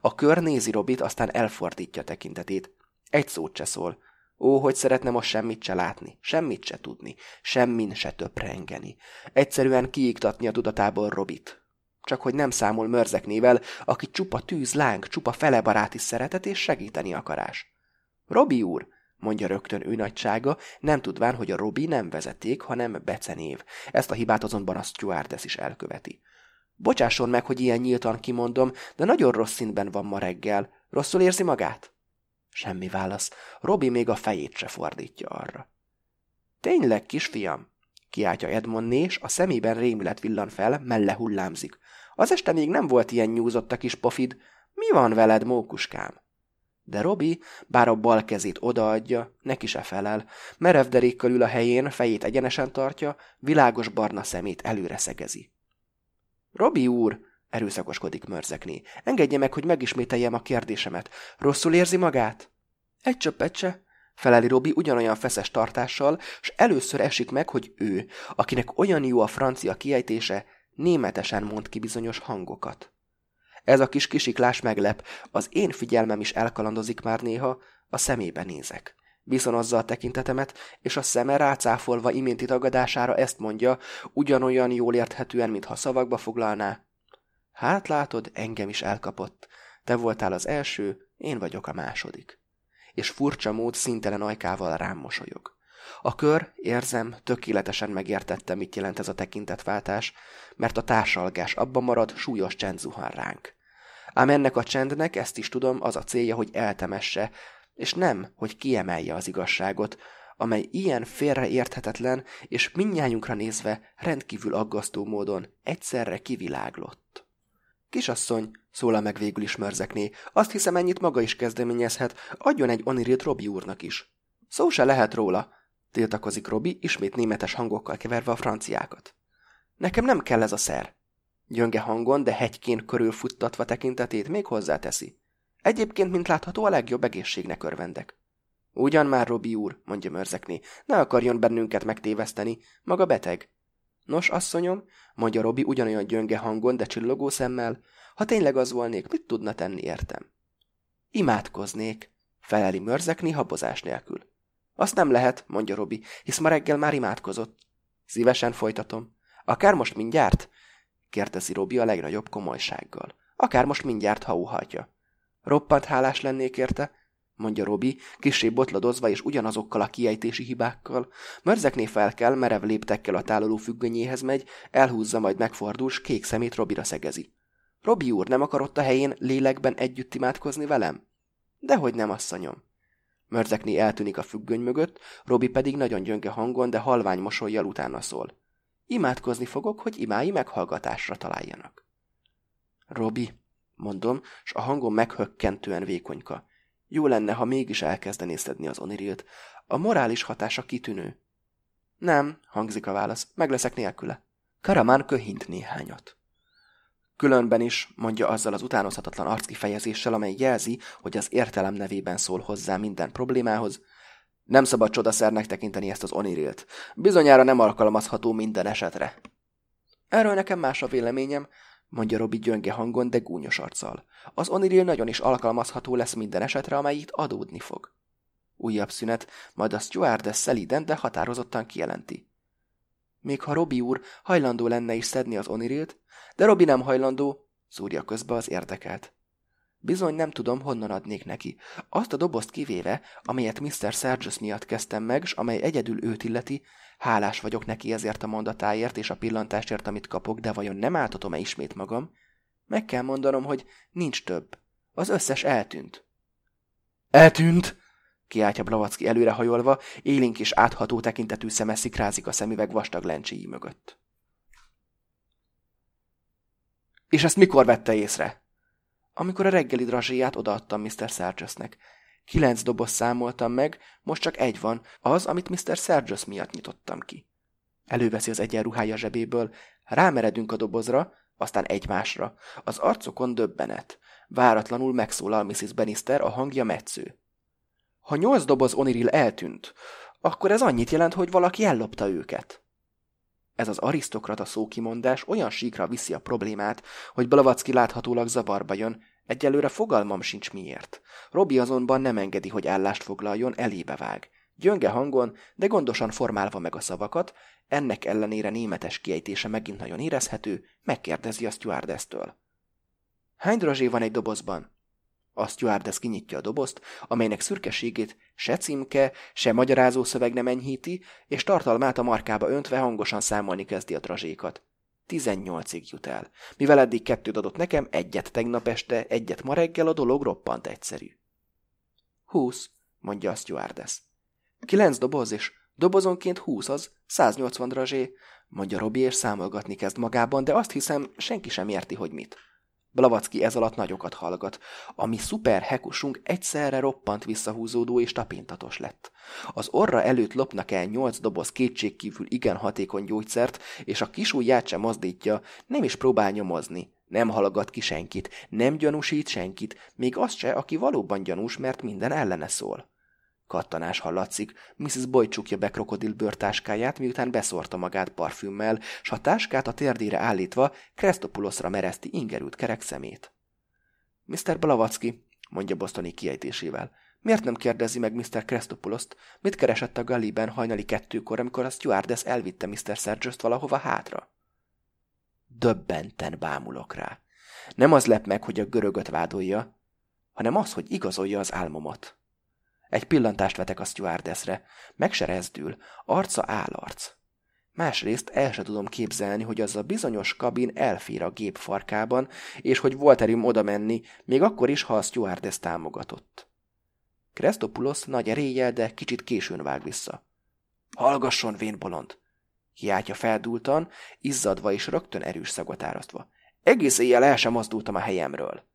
A kör nézi Robit, aztán elfordítja tekintetét. Egy szót se szól. Ó, hogy szeretne most semmit se látni, semmit se tudni, semmin se töprengeni. Egyszerűen kiiktatni a tudatából Robit. Csak hogy nem számol mörzeknével, aki csupa tűz, láng, csupa fele baráti szeretet és segíteni akarás. Robi úr, mondja rögtön ő nagysága, nem tudván, hogy a Robi nem vezeték, hanem becenév. Ezt a hibát azonban a stewardess is elköveti. Bocsásson meg, hogy ilyen nyíltan kimondom, de nagyon rossz színben van ma reggel. Rosszul érzi magát? Semmi válasz. Robi még a fejét se fordítja arra. Tényleg, kisfiam? Kiáltja Edmond és a szemében rémület villan fel, melle hullámzik. Az este még nem volt ilyen nyúzott a kis pofid. Mi van veled, mókuskám? De Robi, bár a bal kezét odaadja, neki se felel. Merev derékkal ül a helyén, fejét egyenesen tartja, világos barna szemét előre szegezi. Robi úr, erőszakoskodik mörzekni. Engedje meg, hogy megismételjem a kérdésemet. Rosszul érzi magát? Egy csöppet se, feleli Robi ugyanolyan feszes tartással, s először esik meg, hogy ő, akinek olyan jó a francia kiejtése, németesen mond ki bizonyos hangokat. Ez a kis kisiklás meglep, az én figyelmem is elkalandozik már néha, a szemébe nézek. Viszonozza a tekintetemet, és a szeme rácáfolva iménti tagadására ezt mondja, ugyanolyan jól érthetően, mintha szavakba foglalná. Hát látod, engem is elkapott. Te voltál az első, én vagyok a második. És furcsa mód szintelen ajkával rám mosolyog. A kör, érzem, tökéletesen megértette, mit jelent ez a tekintetváltás, mert a társalgás abban marad, súlyos csend zuhan ránk. Ám ennek a csendnek, ezt is tudom, az a célja, hogy eltemesse, és nem, hogy kiemelje az igazságot, amely ilyen félreérthetetlen és mindnyájunkra nézve rendkívül aggasztó módon egyszerre kiviláglott. Kisasszony, szólal meg végül is mörzekné, azt hiszem ennyit maga is kezdeményezhet, adjon egy onirit Robi úrnak is. Szó se lehet róla, tiltakozik Robi, ismét németes hangokkal keverve a franciákat. Nekem nem kell ez a szer. Gyönge hangon, de hegyként körülfuttatva tekintetét még hozzáteszi. Egyébként, mint látható, a legjobb egészségnek örvendek. Ugyan már, Robi úr, mondja mörzekné, ne akarjon bennünket megtéveszteni, maga beteg. Nos, asszonyom, mondja Robi ugyanolyan gyönge hangon, de csillogó szemmel, ha tényleg az volnék, mit tudna tenni értem? Imádkoznék, feleli mörzekni habozás nélkül. Azt nem lehet, mondja Robi, hisz ma reggel már imádkozott. Szívesen folytatom. Akár most mindjárt? kérdezi Robi a legnagyobb komolysággal. Akár most mindjárt, ha óhatja. Roppant hálás lennék érte, mondja Robi, kisé botladozva és ugyanazokkal a kiejtési hibákkal. Mörzekné fel kell, merev léptekkel a tálaló függönyéhez megy, elhúzza, majd megfordul, s kék szemét Robira szegezi. Robi úr, nem akarott a helyén lélekben együtt imádkozni velem? Dehogy nem, asszonyom. Mörzekné eltűnik a függöny mögött, Robi pedig nagyon gyönge hangon, de halvány mosolyjal utána szól. Imádkozni fogok, hogy imái meghallgatásra találjanak. Robi, mondom, s a hangom meghökkentően vékonyka. Jó lenne, ha mégis elkezdené szedni az onirilt. A morális hatása kitűnő. Nem, hangzik a válasz, meg leszek nélküle. Karamán köhint néhányat. Különben is, mondja azzal az utánozhatatlan arckifejezéssel, amely jelzi, hogy az értelem nevében szól hozzá minden problémához, nem szabad csodaszernek tekinteni ezt az onirilt. Bizonyára nem alkalmazható minden esetre. Erről nekem más a véleményem, mondja Robi gyönge hangon, de gúnyos arccal. Az oniril nagyon is alkalmazható lesz minden esetre, amely itt adódni fog. Újabb szünet, majd a stewardess szeliden, de határozottan kijelenti. Még ha Robi úr hajlandó lenne is szedni az onirilt, de Robi nem hajlandó, szúrja közbe az érdekelt. Bizony nem tudom, honnan adnék neki. Azt a dobozt kivéve, amelyet Mr. Sergius miatt kezdtem meg, s amely egyedül őt illeti, hálás vagyok neki ezért a mondatáért és a pillantásért, amit kapok, de vajon nem áltatom-e ismét magam? Meg kell mondanom, hogy nincs több. Az összes eltűnt. Eltűnt! kiáltja Blavacki előrehajolva, élénk és átható tekintetű szeme szikrázik a szemüveg vastag lencséi mögött. És ezt mikor vette észre? amikor a reggeli drazséját odaadtam Mr. Sargusnek. Kilenc doboz számoltam meg, most csak egy van, az, amit Mr. Sergius miatt nyitottam ki. Előveszi az egyenruhája zsebéből, rámeredünk a dobozra, aztán egymásra. Az arcokon döbbenet. Váratlanul megszólal Mrs. Bannister, a hangja metsző. Ha nyolc doboz oniril eltűnt, akkor ez annyit jelent, hogy valaki ellopta őket. Ez az arisztokrata szókimondás olyan síkra viszi a problémát, hogy Blavacki láthatólag zavarba jön, egyelőre fogalmam sincs miért. Robi azonban nem engedi, hogy állást foglaljon, elébe vág. Gyönge hangon, de gondosan formálva meg a szavakat, ennek ellenére németes kiejtése megint nagyon érezhető, megkérdezi a stewardess-től. Hány drazsé van egy dobozban? A stewardess kinyitja a dobozt, amelynek szürkeségét se címke, se magyarázó szöveg nem enyhíti, és tartalmát a markába öntve hangosan számolni kezdi a drazsékat. Tizennyolcig jut el. Mivel eddig kettőt adott nekem, egyet tegnap este, egyet ma reggel, a dolog roppant egyszerű. Húsz, mondja a stewardess. Kilenc doboz, és dobozonként húsz az, 180 drazsé, mondja Robi, és számolgatni kezd magában, de azt hiszem, senki sem érti, hogy mit. Blavacki ez alatt nagyokat hallgat. A mi szuper hekusunk egyszerre roppant visszahúzódó és tapintatos lett. Az orra előtt lopnak el nyolc doboz kétségkívül igen hatékony gyógyszert, és a kis ujját sem mozdítja, nem is próbál nyomozni. Nem hallgat ki senkit, nem gyanúsít senkit, még azt se, aki valóban gyanús, mert minden ellene szól. Kattanás hallatszik. Mrs. Boyd csukja be krokodil bőrtáskáját, miután beszórta magát parfümmel, s a táskát a térdére állítva Kresztopulosra mereszti ingerült kerek szemét. Mr. Blavacki, mondja Bostoni kiejtésével, miért nem kérdezi meg Mr. Kresztopuloszt, mit keresett a Galliben hajnali kettőkor, amikor a stewardess elvitte Mr. Sergius valahova hátra? Döbbenten bámulok rá. Nem az lep meg, hogy a görögöt vádolja, hanem az, hogy igazolja az álmomat. Egy pillantást vetek a stewardessre. Meg se rezdül. Arca állarc. Másrészt el se tudom képzelni, hogy az a bizonyos kabin elfér a gép farkában, és hogy volt erőm oda menni, még akkor is, ha a stewardess támogatott. Krestopulos nagy eréllyel, de kicsit későn vág vissza. Hallgasson, vén bolond! Hiátja feldúltan, izzadva és rögtön erős szagot árasztva. Egész éjjel el sem mozdultam a helyemről.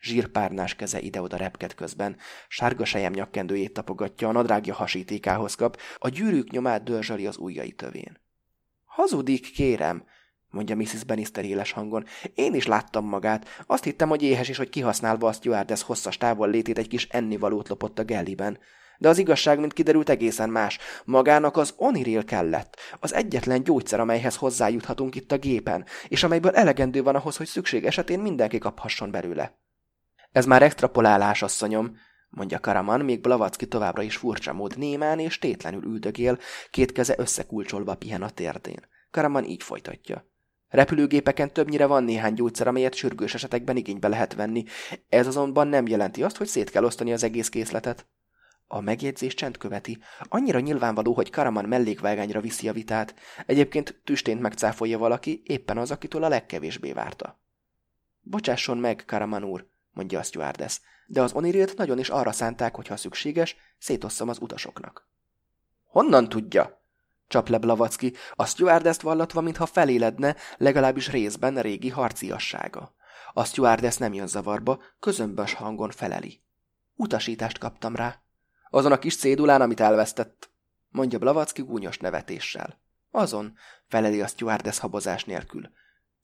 Zsírpárnás keze ide-oda repked közben, sárga sejem nyakkendőjét tapogatja, a nadrágja hasítékához kap, a gyűrűk nyomát dörzsöli az ujjai tövén. Hazudik, kérem, mondja Mrs. Bannister éles hangon. Én is láttam magát. Azt hittem, hogy éhes és hogy kihasználva a stewardess hosszas távol létét egy kis ennivalót lopott a gelliben. De az igazság, mint kiderült, egészen más. Magának az oniril kellett. Az egyetlen gyógyszer, amelyhez hozzájuthatunk itt a gépen, és amelyből elegendő van ahhoz, hogy szükség esetén mindenki kaphasson belőle. Ez már extrapolálás, asszonyom, mondja Karaman, még Blavacki továbbra is furcsa mód némán és tétlenül üldögél, két keze összekulcsolva pihen a térdén. Karaman így folytatja. Repülőgépeken többnyire van néhány gyógyszer, amelyet sürgős esetekben igénybe lehet venni. Ez azonban nem jelenti azt, hogy szét kell osztani az egész készletet. A megjegyzés csend követi. Annyira nyilvánvaló, hogy Karaman mellékvágányra viszi a vitát. Egyébként tüstént megcáfolja valaki, éppen az, akitől a legkevésbé várta. Bocsásson meg, Karaman úr, mondja a stewardess, de az onirilt nagyon is arra szánták, hogy ha szükséges, szétosszam az utasoknak. Honnan tudja? Csap le Blavacki, a stewardess vallatva, mintha feléledne, legalábbis részben régi harciassága. A stewardess nem jön zavarba, közömbös hangon feleli. Utasítást kaptam rá. Azon a kis cédulán, amit elvesztett, mondja Blavacki gúnyos nevetéssel. Azon, feleli a stewardess habozás nélkül.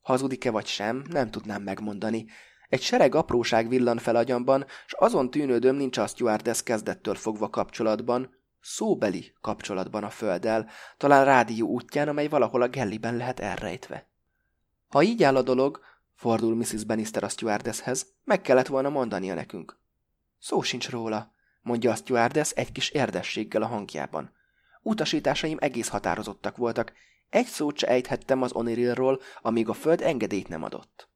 Hazudik-e vagy sem, nem tudnám megmondani, egy sereg apróság villan fel agyamban, s azon tűnődöm nincs a stewardess kezdettől fogva kapcsolatban, szóbeli kapcsolatban a földdel, talán rádió útján, amely valahol a gelliben lehet elrejtve. Ha így áll a dolog, fordul Mrs. Bannister a stewardesshez, meg kellett volna mondania nekünk. Szó sincs róla, mondja a stewardess egy kis érdességgel a hangjában. Utasításaim egész határozottak voltak, egy szót se ejthettem az Onirilról, amíg a föld engedélyt nem adott.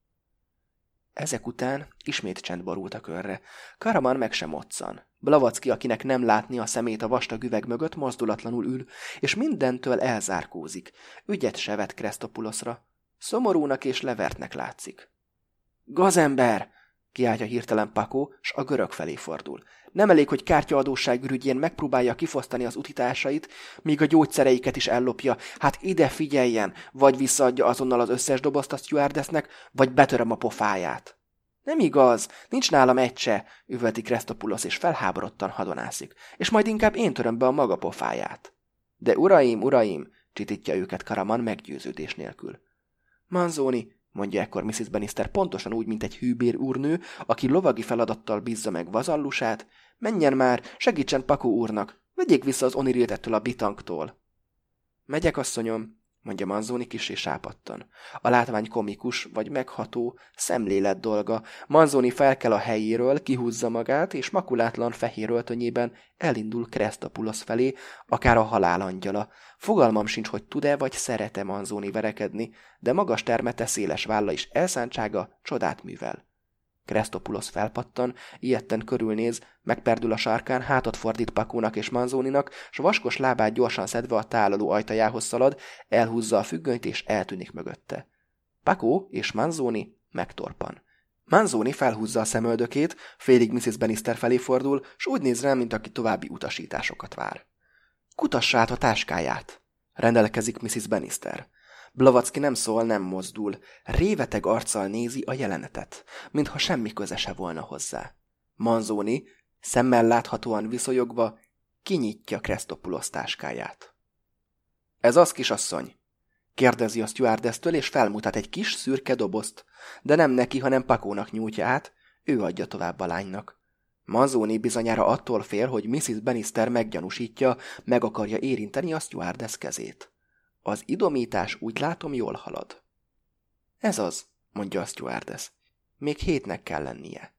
Ezek után ismét csend borult a körre. Karaman meg sem moccan. Blavacki, akinek nem látni a szemét a vastag üveg mögött, mozdulatlanul ül, és mindentől elzárkózik. Ügyet se vet Kresztopulosra. Szomorúnak és levertnek látszik. Gazember! kiáltja hirtelen Pakó, s a görög felé fordul. Nem elég, hogy kártyaadóság ürügyén megpróbálja kifosztani az utitásait, míg a gyógyszereiket is ellopja. Hát ide figyeljen, vagy visszaadja azonnal az összes dobozt a stewardessnek, vagy betöröm a pofáját. Nem igaz, nincs nálam egy se, üvölti Krestopulos, és felháborodtan hadonászik, és majd inkább én töröm be a maga pofáját. De uraim, uraim, csitítja őket Karaman meggyőződés nélkül. Manzoni, mondja ekkor Mrs. Bannister pontosan úgy, mint egy hűbér úrnő, aki lovagi feladattal bízza meg vazallusát, menjen már, segítsen Paku úrnak, vegyék vissza az Onirilt ettől a bitanktól. Megyek, asszonyom, mondja Manzoni kis és sápattan. A látvány komikus, vagy megható, szemlélet dolga. Manzoni felkel a helyéről, kihúzza magát, és makulátlan fehér öltönyében elindul Kresztapulosz felé, akár a halál angyala. Fogalmam sincs, hogy tud-e vagy szerete Manzoni verekedni, de magas termete, széles válla és elszántsága csodát művel. Krestopulos felpattan, ilyetten körülnéz, megperdül a sarkán, hátat fordít Pakónak és Manzóninak, s vaskos lábát gyorsan szedve a tálaló ajtajához szalad, elhúzza a függönyt és eltűnik mögötte. Pakó és Manzoni megtorpan. Manzoni felhúzza a szemöldökét, félig Mrs. Bannister felé fordul, s úgy néz rá, mint aki további utasításokat vár. Kutassa át a táskáját, rendelkezik Mrs. Bannister. Blavacki nem szól, nem mozdul. Réveteg arccal nézi a jelenetet, mintha semmi köze se volna hozzá. Manzoni, szemmel láthatóan viszonyogva, kinyitja Krestopulos táskáját. Ez az, kisasszony? Kérdezi a stewardesztől, és felmutat egy kis szürke dobozt, de nem neki, hanem Pakónak nyújtja át, ő adja tovább a lánynak. Manzoni bizonyára attól fél, hogy Mrs. Bannister meggyanúsítja, meg akarja érinteni a stewardess kezét. Az idomítás úgy látom jól halad. Ez az, mondja a stewardess. Még hétnek kell lennie.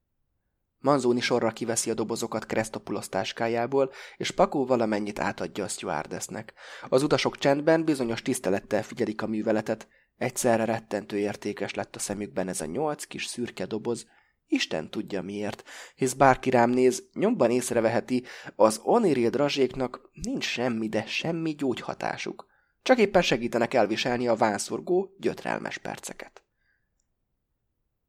Manzoni sorra kiveszi a dobozokat Krestopulos táskájából, és Pakó valamennyit átadja a stewardessnek. Az utasok csendben bizonyos tisztelettel figyelik a műveletet, egyszerre rettentő értékes lett a szemükben ez a nyolc kis szürke doboz, Isten tudja miért, hisz bárki rám néz, nyomban észreveheti, az oniril drazséknak nincs semmi, de semmi gyógyhatásuk. Csak éppen segítenek elviselni a vánszorgó, gyötrelmes perceket.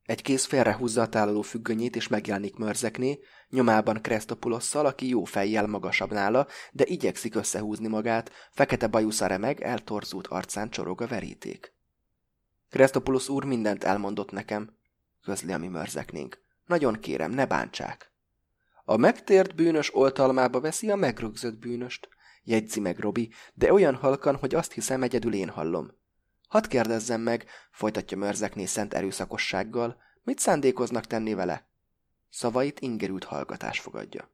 Egy kéz félrehúzza a tálaló függönyét, és megjelenik mörzekné, nyomában Krestopulosszal, aki jó fejjel magasabb nála, de igyekszik összehúzni magát, fekete bajusza remeg, eltorzult arcán csorog a veríték. Krestopulos úr mindent elmondott nekem, közli a mi mörzeknénk. Nagyon kérem, ne bántsák. A megtért bűnös oltalmába veszi a megrögzött bűnöst, jegyzi meg Robi, de olyan halkan, hogy azt hiszem egyedül én hallom. Hadd kérdezzem meg, folytatja mörzekné szent erőszakossággal, mit szándékoznak tenni vele? Szavait ingerült hallgatás fogadja.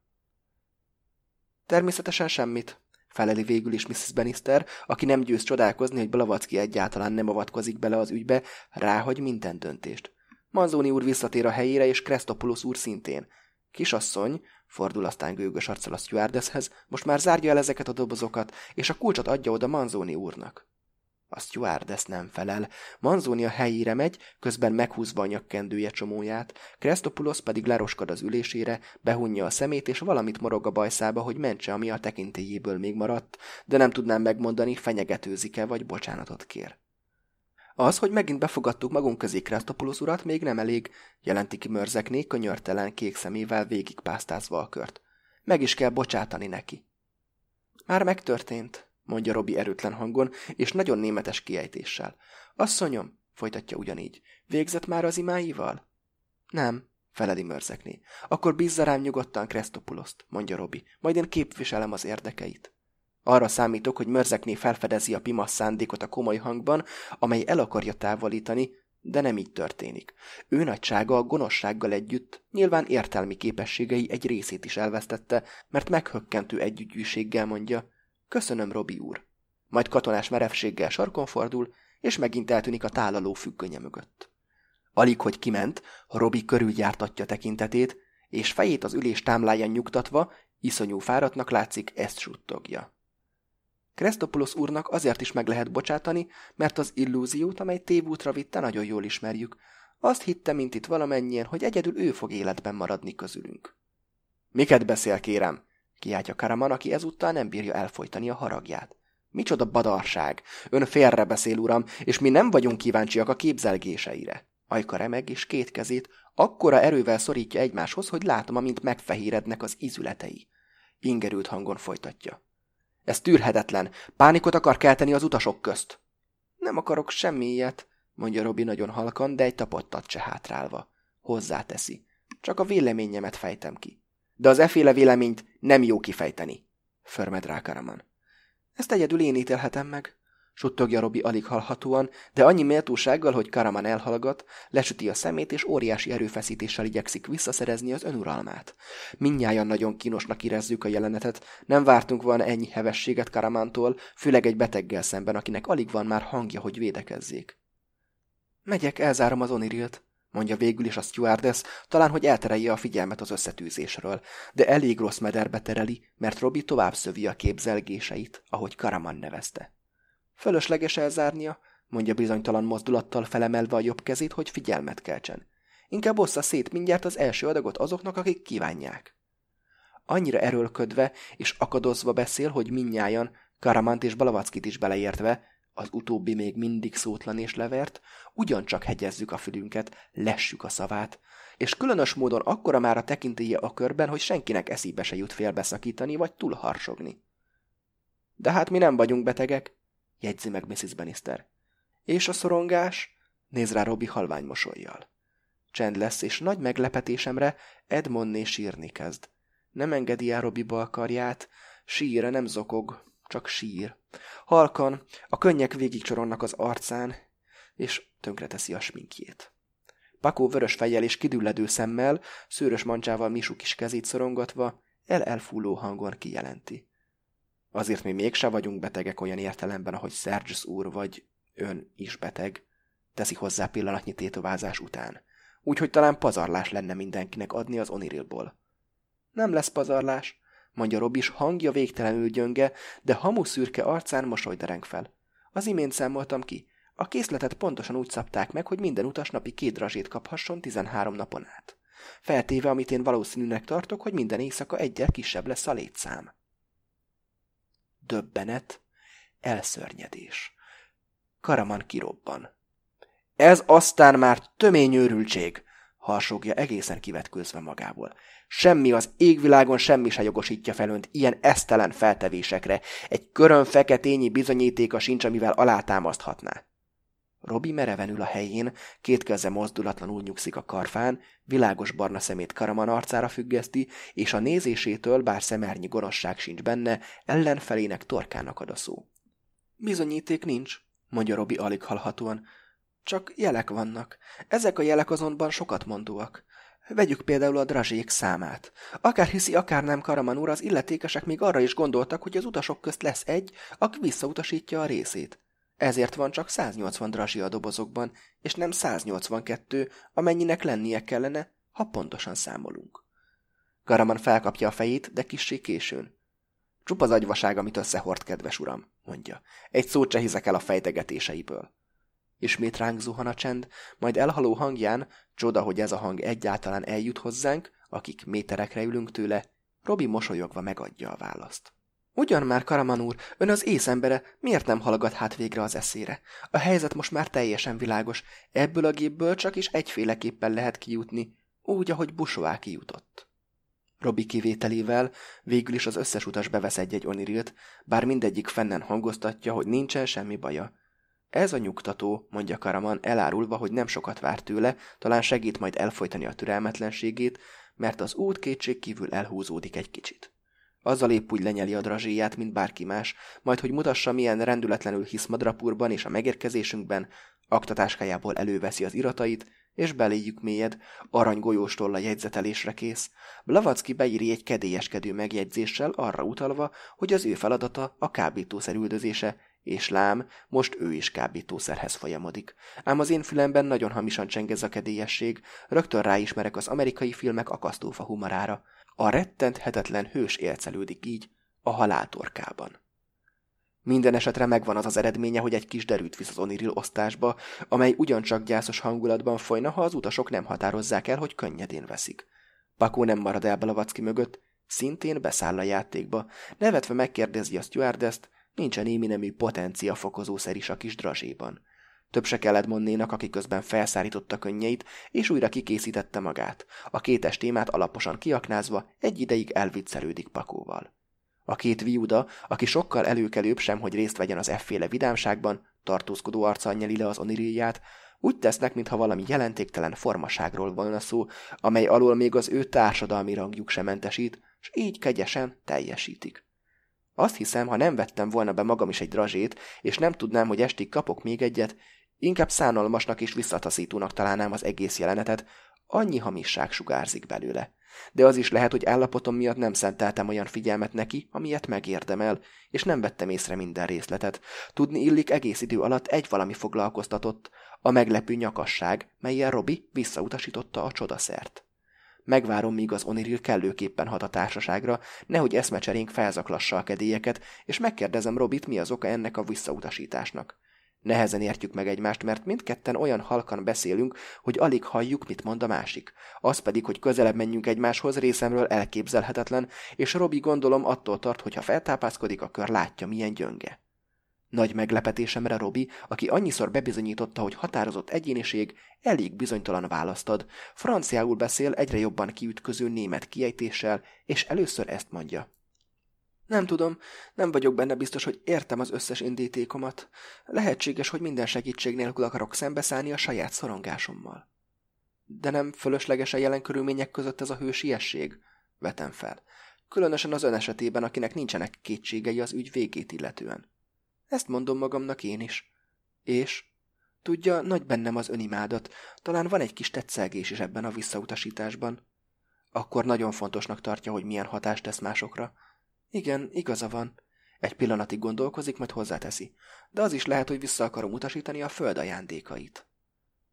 Természetesen semmit, feleli végül is Mrs. Bannister, aki nem győz csodálkozni, hogy Blavacki egyáltalán nem avatkozik bele az ügybe, ráhagy minden döntést. Manzoni úr visszatér a helyére, és Krestopoulos úr szintén. Kisasszony, fordul aztán gőgös arccal a stewardesshez, most már zárja el ezeket a dobozokat, és a kulcsot adja oda Manzoni úrnak. A stewardess nem felel. Manzoni a helyére megy, közben meghúzva a nyakkendője csomóját, Krestopulos pedig leroskad az ülésére, behunja a szemét, és valamit morog a bajszába, hogy mentse, ami a tekintélyéből még maradt, de nem tudnám megmondani, fenyegetőzik-e, vagy bocsánatot kér. Az, hogy megint befogadtuk magunk közé Krasztopulosz urat, még nem elég, jelenti ki mörzekné, könyörtelen kék szemével végigpásztázva a kört. Meg is kell bocsátani neki. Már megtörtént, mondja Robi erőtlen hangon, és nagyon németes kiejtéssel. Asszonyom, folytatja ugyanígy, végzett már az imáival? Nem, feledi mörzekné. Akkor bízza rám nyugodtan Kresztopuloszt, mondja Robi, majd én képviselem az érdekeit. Arra számítok, hogy mörzekné felfedezi a pimasz szándékot a komoly hangban, amely el akarja távolítani, de nem így történik. Ő nagysága a gonoszsággal együtt nyilván értelmi képességei egy részét is elvesztette, mert meghökkentő együgyűséggel mondja, köszönöm, Robi úr. Majd katonás merevséggel sarkon fordul, és megint eltűnik a tálaló függönye mögött. Alig, hogy kiment, Robi körüljártatja tekintetét, és fejét az ülés támláján nyugtatva, iszonyú fáradtnak látszik, ezt suttogja. Krestopulos úrnak azért is meg lehet bocsátani, mert az illúziót, amely tévútra vitte, nagyon jól ismerjük. Azt hitte, mint itt valamennyien, hogy egyedül ő fog életben maradni közülünk. Miket beszél, kérem? kiáltja Karaman, aki ezúttal nem bírja elfolytani a haragját. Micsoda badarság! Ön félre beszél, uram, és mi nem vagyunk kíváncsiak a képzelgéseire. Ajka remeg, és két kezét akkora erővel szorítja egymáshoz, hogy látom, amint megfehérednek az izületei. Ingerült hangon folytatja. Ez tűrhetetlen. Pánikot akar kelteni az utasok közt. Nem akarok semmi ilyet, mondja Robi nagyon halkan, de egy tapottat se hátrálva. hozzáteszi. Csak a véleményemet fejtem ki. De az eféle véleményt nem jó kifejteni, förmed rá Karaman. Ezt egyedül én ítélhetem meg, suttogja Robi alig hallhatóan, de annyi méltósággal, hogy Karaman elhallgat, lesüti a szemét, és óriási erőfeszítéssel igyekszik visszaszerezni az önuralmát. Mindnyájan nagyon kínosnak érezzük a jelenetet, nem vártunk volna ennyi hevességet Karamantól, főleg egy beteggel szemben, akinek alig van már hangja, hogy védekezzék. Megyek, elzárom az onirilt, mondja végül is a stewardess, talán, hogy elterelje a figyelmet az összetűzésről, de elég rossz mederbe tereli, mert Robi tovább szövi a képzelgéseit, ahogy Karaman nevezte. Fölösleges elzárnia, mondja bizonytalan mozdulattal felemelve a jobb kezét, hogy figyelmet keltsen. Inkább ossza szét mindjárt az első adagot azoknak, akik kívánják. Annyira erőlködve és akadozva beszél, hogy minnyájan, Karamant és Balavackit is beleértve, az utóbbi még mindig szótlan és levert, ugyancsak hegyezzük a fülünket, lessük a szavát, és különös módon akkora már a tekintélye a körben, hogy senkinek eszébe se jut félbeszakítani vagy túlharsogni. De hát mi nem vagyunk betegek, jegyzi meg Mrs. Bannister. És a szorongás? Néz rá Robi halvány mosolyjal. Csend lesz, és nagy meglepetésemre Edmondné sírni kezd. Nem engedi el Robi balkarját, sír, nem zokog, csak sír. Halkan, a könnyek végigcsoronnak az arcán, és tönkreteszi a sminkjét. Pakó vörös fejjel és kidülledő szemmel, szőrös mancsával Misú kis kezét szorongatva, el-elfúló hangon kijelenti. Azért mi mégse vagyunk betegek olyan értelemben, ahogy Sergius úr vagy ön is beteg, teszi hozzá pillanatnyi tétovázás után. Úgyhogy talán pazarlás lenne mindenkinek adni az onirilból. Nem lesz pazarlás, mondja Robis hangja végtelenül gyönge, de hamu szürke arcán mosoly dereng fel. Az imént számoltam ki. A készletet pontosan úgy szabták meg, hogy minden utas napi két drazsét kaphasson 13 napon át. Feltéve, amit én valószínűnek tartok, hogy minden éjszaka egyel kisebb lesz a létszám döbbenet, elszörnyedés. Karaman kirobban. Ez aztán már tömény őrültség, harsogja egészen kivetkőzve magából. Semmi az égvilágon semmi se jogosítja fel ilyen esztelen feltevésekre. Egy körön feketényi bizonyítéka sincs, amivel alátámaszthatná. Robi mereven ül a helyén, két keze mozdulatlanul nyugszik a karfán, világos barna szemét Karaman arcára függeszti, és a nézésétől, bár szemernyi gonoszság sincs benne, ellenfelének torkának ad a szó. Bizonyíték nincs, mondja Robi alig hallhatóan. Csak jelek vannak. Ezek a jelek azonban sokat mondóak. Vegyük például a drazsék számát. Akár hiszi, akár nem Karaman úr, az illetékesek még arra is gondoltak, hogy az utasok közt lesz egy, aki visszautasítja a részét. Ezért van csak 180 drazsi a dobozokban, és nem 182, amennyinek lennie kellene, ha pontosan számolunk. Garaman felkapja a fejét, de kissé későn. Csupa az agyvaság, amit összehort, kedves uram, mondja. Egy szót se hiszek el a fejtegetéseiből. Ismét ránk zuhan a csend, majd elhaló hangján, csoda, hogy ez a hang egyáltalán eljut hozzánk, akik méterekre ülünk tőle, Robi mosolyogva megadja a választ. Ugyan már, Karaman úr, ön az észembere, miért nem hallgat hát végre az eszére? A helyzet most már teljesen világos. Ebből a gépből csak is egyféleképpen lehet kijutni, úgy, ahogy Busoá kijutott. Robi kivételével végül is az összes utas bevesz egy-egy onirilt, bár mindegyik fennen hangoztatja, hogy nincsen semmi baja. Ez a nyugtató, mondja Karaman, elárulva, hogy nem sokat vár tőle, talán segít majd elfolytani a türelmetlenségét, mert az út kétség kívül elhúzódik egy kicsit. Azzal épp úgy lenyeli a drazséját, mint bárki más, majd hogy mutassa, milyen rendületlenül hisz Madrapurban és a megérkezésünkben, aktatáskájából előveszi az iratait, és beléjük mélyed, aranygolyóstolla jegyzetelésre kész. Blavacki beíri egy kedélyeskedő megjegyzéssel arra utalva, hogy az ő feladata a kábítószer üldözése, és lám, most ő is kábítószerhez folyamodik. Ám az én fülemben nagyon hamisan csengez a kedélyesség, rögtön ráismerek az amerikai filmek akasztófa humorára. A rettenthetetlen hős élcelődik így a haláltorkában. Minden esetre megvan az az eredménye, hogy egy kis derűt visz az Oniril osztásba, amely ugyancsak gyászos hangulatban folyna, ha az utasok nem határozzák el, hogy könnyedén veszik. Pakó nem marad el Belavacki mögött, szintén beszáll a játékba, nevetve megkérdezi a stewardess nincs-e némi nemű potencia fokozószer is a kis drazséban. Több se kellett mondnénak, aki közben felszárította könnyeit, és újra kikészítette magát. A kétes témát alaposan kiaknázva egy ideig elviccelődik Pakóval. A két viuda, aki sokkal előkelőbb sem, hogy részt vegyen az efféle vidámságban, tartózkodó arccal nyeli le az onirilját, Úgy tesznek, mintha valami jelentéktelen formaságról volna szó, amely alól még az ő társadalmi rangjuk sem mentesít, és így kegyesen teljesítik. Azt hiszem, ha nem vettem volna be magam is egy drazsét, és nem tudnám, hogy estig kapok még egyet, inkább szánalmasnak és visszataszítónak találnám az egész jelenetet, annyi hamisság sugárzik belőle. De az is lehet, hogy állapotom miatt nem szenteltem olyan figyelmet neki, amilyet megérdemel, és nem vettem észre minden részletet. Tudni illik egész idő alatt egy valami foglalkoztatott, a meglepő nyakasság, melyen Robi visszautasította a csodaszert. Megvárom, míg az Oniril kellőképpen hat a társaságra, nehogy eszmecserénk felzaklassa a kedélyeket, és megkérdezem Robit, mi az oka ennek a visszautasításnak. Nehezen értjük meg egymást, mert mindketten olyan halkan beszélünk, hogy alig halljuk, mit mond a másik. Az pedig, hogy közelebb menjünk egymáshoz, részemről elképzelhetetlen, és Robi gondolom attól tart, hogy ha feltápászkodik, a kör látja, milyen gyönge. Nagy meglepetésemre Robi, aki annyiszor bebizonyította, hogy határozott egyéniség, elég bizonytalan választad. Franciául beszél egyre jobban kiütköző német kiejtéssel, és először ezt mondja. Nem tudom, nem vagyok benne biztos, hogy értem az összes indítékomat. Lehetséges, hogy minden segítség nélkül akarok szembeszállni a saját szorongásommal. De nem fölösleges a jelen körülmények között ez a hősiesség? Vetem fel. Különösen az ön esetében, akinek nincsenek kétségei az ügy végét illetően. Ezt mondom magamnak én is. És? Tudja, nagy bennem az önimádat, talán van egy kis tetszelgés is ebben a visszautasításban. Akkor nagyon fontosnak tartja, hogy milyen hatást tesz másokra. Igen, igaza van. Egy pillanatig gondolkozik, majd hozzáteszi. De az is lehet, hogy vissza akarom utasítani a föld ajándékait.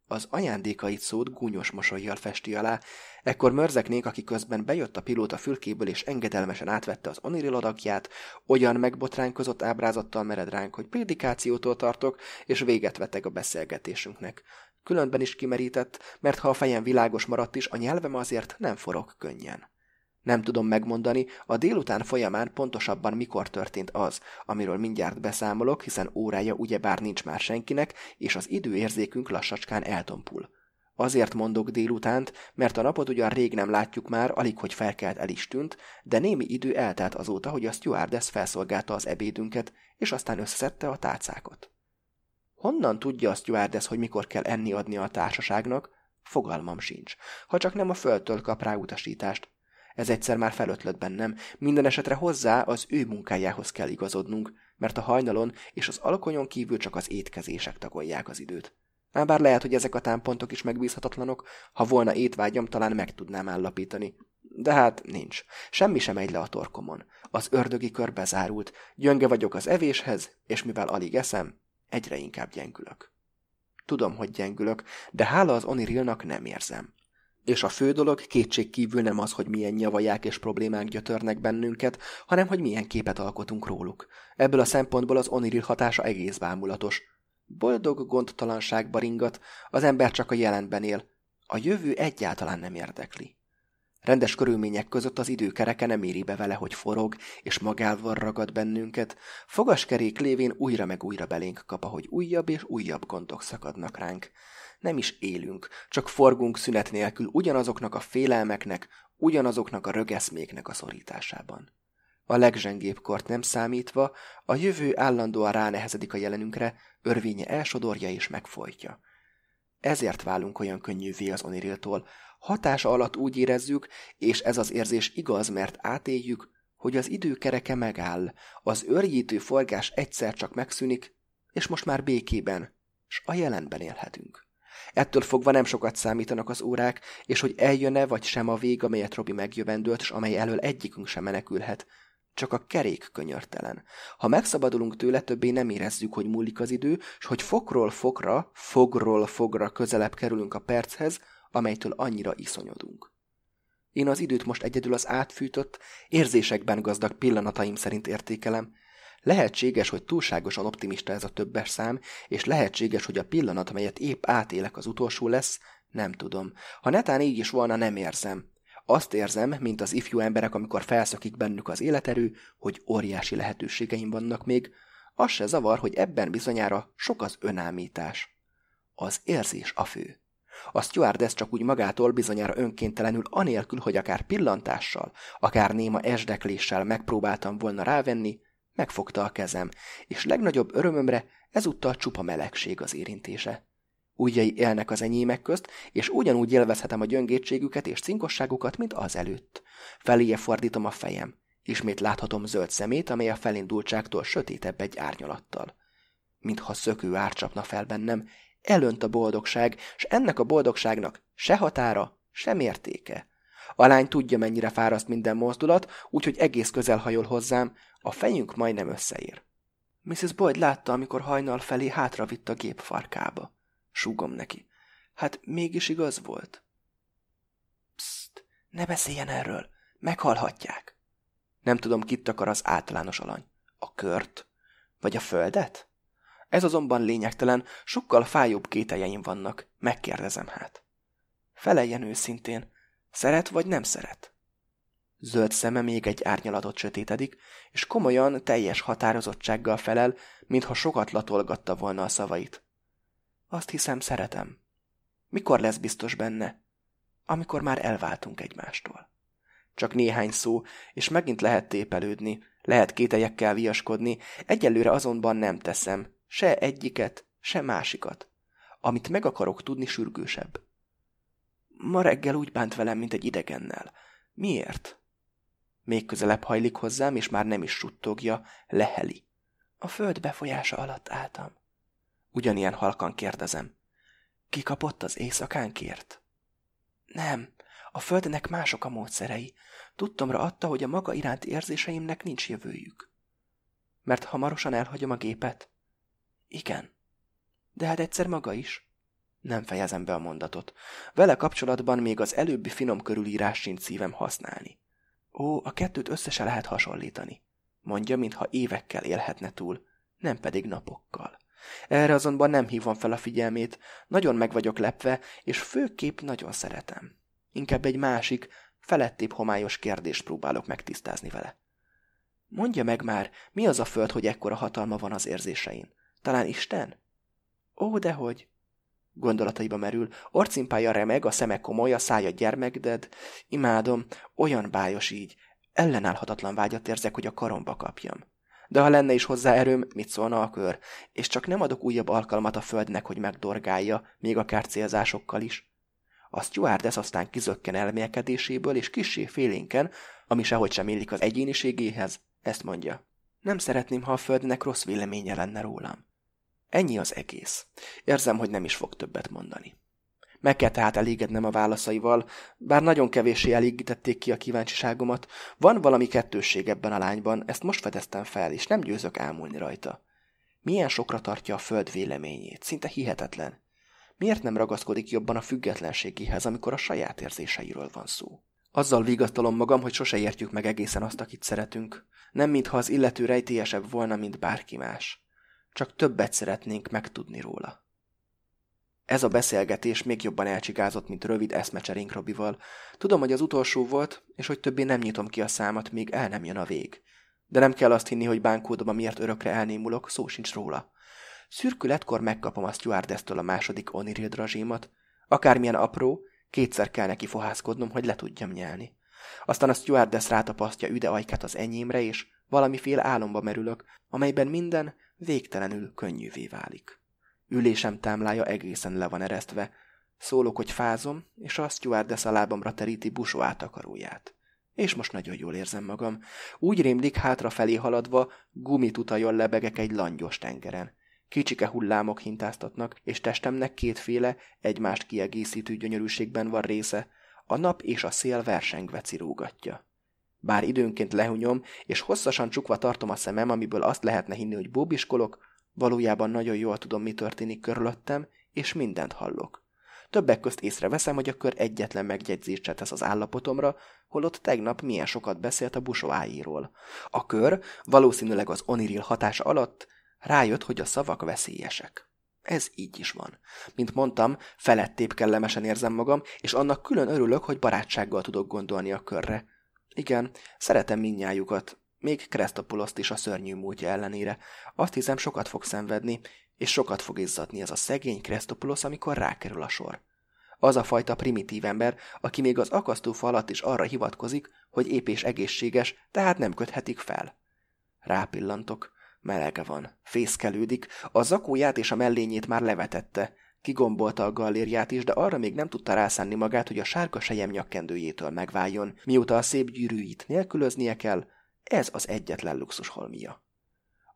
Az ajándékait szót gúnyos mosolyjal festi alá, ekkor mörzeknék, aki közben bejött a pilóta fülkéből és engedelmesen átvette az oniril adagját, olyan megbotránkozott ábrázattal mered ránk, hogy prédikációtól tartok, és véget vettek a beszélgetésünknek. Különben is kimerített, mert ha a fejem világos maradt is, a nyelvem azért nem forog könnyen. Nem tudom megmondani, a délután folyamán pontosabban mikor történt az, amiről mindjárt beszámolok, hiszen órája ugyebár nincs már senkinek, és az időérzékünk lassacskán eltompul. Azért mondok délutánt, mert a napot ugyan rég nem látjuk már, alig hogy felkelt el is tűnt, de némi idő eltelt azóta, hogy a stewardess felszolgálta az ebédünket, és aztán összeszedte a tálcákat. Honnan tudja a stewardess, hogy mikor kell enni adni a társaságnak? Fogalmam sincs, ha csak nem a földtől kap rá utasítást, ez egyszer már felötlött bennem. Minden esetre hozzá az ő munkájához kell igazodnunk, mert a hajnalon és az alkonyon kívül csak az étkezések tagolják az időt. Ám bár lehet, hogy ezek a támpontok is megbízhatatlanok, ha volna étvágyam, talán meg tudnám állapítani. De hát nincs. Semmi sem megy le a torkomon. Az ördögi kör bezárult. Gyönge vagyok az evéshez, és mivel alig eszem, egyre inkább gyengülök. Tudom, hogy gyengülök, de hála az Onirilnak nem érzem. És a fő dolog kétség kívül nem az, hogy milyen nyavaják és problémák gyötörnek bennünket, hanem hogy milyen képet alkotunk róluk. Ebből a szempontból az oniril hatása egész bámulatos. Boldog gondtalanságba ringat, az ember csak a jelenben él. A jövő egyáltalán nem érdekli. Rendes körülmények között az időkereke nem éri be vele, hogy forog, és magával ragad bennünket. Fogaskerék lévén újra meg újra belénk kap, ahogy újabb és újabb gondok szakadnak ránk nem is élünk, csak forgunk szünet nélkül ugyanazoknak a félelmeknek, ugyanazoknak a rögeszméknek a szorításában. A legzsengébb kort nem számítva, a jövő állandóan ránehezedik a jelenünkre, örvénye elsodorja és megfojtja. Ezért válunk olyan könnyűvé az oniriltól. Hatása alatt úgy érezzük, és ez az érzés igaz, mert átéljük, hogy az idő kereke megáll, az örjítő forgás egyszer csak megszűnik, és most már békében, s a jelenben élhetünk. Ettől fogva nem sokat számítanak az órák, és hogy eljön-e vagy sem a vég, amelyet Robi megjövendőlt, és amely elől egyikünk sem menekülhet. Csak a kerék könyörtelen. Ha megszabadulunk tőle, többé nem érezzük, hogy múlik az idő, és hogy fokról fokra, fogról fogra közelebb kerülünk a perchez, amelytől annyira iszonyodunk. Én az időt most egyedül az átfűtött, érzésekben gazdag pillanataim szerint értékelem, Lehetséges, hogy túlságosan optimista ez a többes szám, és lehetséges, hogy a pillanat, melyet épp átélek az utolsó lesz, nem tudom. Ha netán így is volna, nem érzem. Azt érzem, mint az ifjú emberek, amikor felszakik bennük az életerő, hogy óriási lehetőségeim vannak még, az se zavar, hogy ebben bizonyára sok az önámítás. Az érzés a fő. A stewardess csak úgy magától bizonyára önkéntelenül anélkül, hogy akár pillantással, akár néma esdekléssel megpróbáltam volna rávenni, Megfogta a kezem, és legnagyobb örömömre ezúttal csupa melegség az érintése. Újjai élnek az enyémek közt, és ugyanúgy élvezhetem a gyöngétségüket és cinkosságukat, mint az előtt. Feléje fordítom a fejem. Ismét láthatom zöld szemét, amely a felindultságtól sötétebb egy árnyalattal. Mintha szökő ár csapna fel bennem, elönt a boldogság, és ennek a boldogságnak se határa, se mértéke. A lány tudja, mennyire fáraszt minden mozdulat, úgyhogy egész közel hajol hozzám, a fejünk majdnem összeér. Mrs. Boyd látta, amikor hajnal felé hátra vitt a gép farkába. Súgom neki. Hát mégis igaz volt. Pszt, ne beszéljen erről, meghallhatják. Nem tudom, kit akar az általános alany. A kört? Vagy a földet? Ez azonban lényegtelen, sokkal fájóbb kételjeim vannak. Megkérdezem hát. Feleljen őszintén, szeret vagy nem szeret? Zöld szeme még egy árnyalatot sötétedik, és komolyan, teljes határozottsággal felel, mintha sokat latolgatta volna a szavait. Azt hiszem, szeretem. Mikor lesz biztos benne? Amikor már elváltunk egymástól. Csak néhány szó, és megint lehet tépelődni, lehet kételyekkel viaskodni, egyelőre azonban nem teszem, se egyiket, se másikat. Amit meg akarok tudni, sürgősebb. Ma reggel úgy bánt velem, mint egy idegennel. Miért? Még közelebb hajlik hozzám, és már nem is suttogja, leheli. A föld befolyása alatt álltam. Ugyanilyen halkan kérdezem. Ki kapott az éjszakánkért? Nem, a földnek mások a módszerei. Tudtomra adta, hogy a maga iránti érzéseimnek nincs jövőjük. Mert hamarosan elhagyom a gépet? Igen. De hát egyszer maga is. Nem fejezem be a mondatot. Vele kapcsolatban még az előbbi finom körülírás sincs szívem használni. Ó, a kettőt össze lehet hasonlítani. Mondja, mintha évekkel élhetne túl, nem pedig napokkal. Erre azonban nem hívom fel a figyelmét, nagyon meg vagyok lepve, és főképp nagyon szeretem. Inkább egy másik, felettébb homályos kérdést próbálok megtisztázni vele. Mondja meg már, mi az a föld, hogy ekkora hatalma van az érzésein? Talán Isten? Ó, dehogy. Gondolataiba merül, orcimpája remeg, a szeme komoly, a szája gyermekded. Imádom, olyan bájos így. Ellenállhatatlan vágyat érzek, hogy a karomba kapjam. De ha lenne is hozzá erőm, mit szólna a kör? És csak nem adok újabb alkalmat a földnek, hogy megdorgálja, még akár célzásokkal is. A stewardess aztán kizökken elmélkedéséből, és kissé félénken, ami sehogy sem illik az egyéniségéhez, ezt mondja. Nem szeretném, ha a földnek rossz véleménye lenne rólam. Ennyi az egész. Érzem, hogy nem is fog többet mondani. Meg kell tehát elégednem a válaszaival, bár nagyon kevéssé elégítették ki a kíváncsiságomat. Van valami kettősség ebben a lányban, ezt most fedeztem fel, és nem győzök elmúlni rajta. Milyen sokra tartja a föld véleményét, szinte hihetetlen. Miért nem ragaszkodik jobban a függetlenségéhez, amikor a saját érzéseiről van szó? Azzal vigasztalom magam, hogy sose értjük meg egészen azt, akit szeretünk. Nem mintha az illető rejtélyesebb volna, mint bárki más. Csak többet szeretnénk megtudni róla. Ez a beszélgetés még jobban elcsigázott, mint rövid eszmecserénk Robival. Tudom, hogy az utolsó volt, és hogy többé nem nyitom ki a számat, míg el nem jön a vég. De nem kell azt hinni, hogy bánkódom, amiért örökre elnémulok, szó sincs róla. Szürkületkor megkapom a stewardess a második oniril drazsémat. Akármilyen apró, kétszer kell neki fohászkodnom, hogy le tudjam nyelni. Aztán a stewardess rátapasztja üde ajkát az enyémre, és valamiféle álomba merülök, amelyben minden végtelenül könnyűvé válik. Ülésem támlája egészen le van eresztve. Szólok, hogy fázom, és a stewardess a lábamra teríti busó átakaróját. És most nagyon jól érzem magam. Úgy rémlik hátrafelé haladva, gumitutajon lebegek egy langyos tengeren. Kicsike hullámok hintáztatnak, és testemnek kétféle, egymást kiegészítő gyönyörűségben van része. A nap és a szél versengve cirógatja. Bár időnként lehunyom, és hosszasan csukva tartom a szemem, amiből azt lehetne hinni, hogy bóbiskolok, valójában nagyon jól tudom, mi történik körülöttem, és mindent hallok. Többek közt észreveszem, hogy a kör egyetlen megjegyzést se tesz az állapotomra, holott tegnap milyen sokat beszélt a busóáiról. A kör valószínűleg az oniril hatása alatt rájött, hogy a szavak veszélyesek. Ez így is van. Mint mondtam, felettébb kellemesen érzem magam, és annak külön örülök, hogy barátsággal tudok gondolni a körre. Igen, szeretem minnyájukat, még Kresztopuloszt is a szörnyű múltja ellenére. Azt hiszem, sokat fog szenvedni, és sokat fog izzadni ez a szegény Kresztopulosz, amikor rákerül a sor. Az a fajta primitív ember, aki még az akasztófa alatt is arra hivatkozik, hogy épp és egészséges, tehát nem köthetik fel. Rápillantok. Melege van. Fészkelődik. A zakóját és a mellényét már levetette. Kigombolta a gallériát is, de arra még nem tudta rászánni magát, hogy a sárga sejem nyakkendőjétől megváljon. Mióta a szép gyűrűit nélkülöznie kell, ez az egyetlen luxus holmia.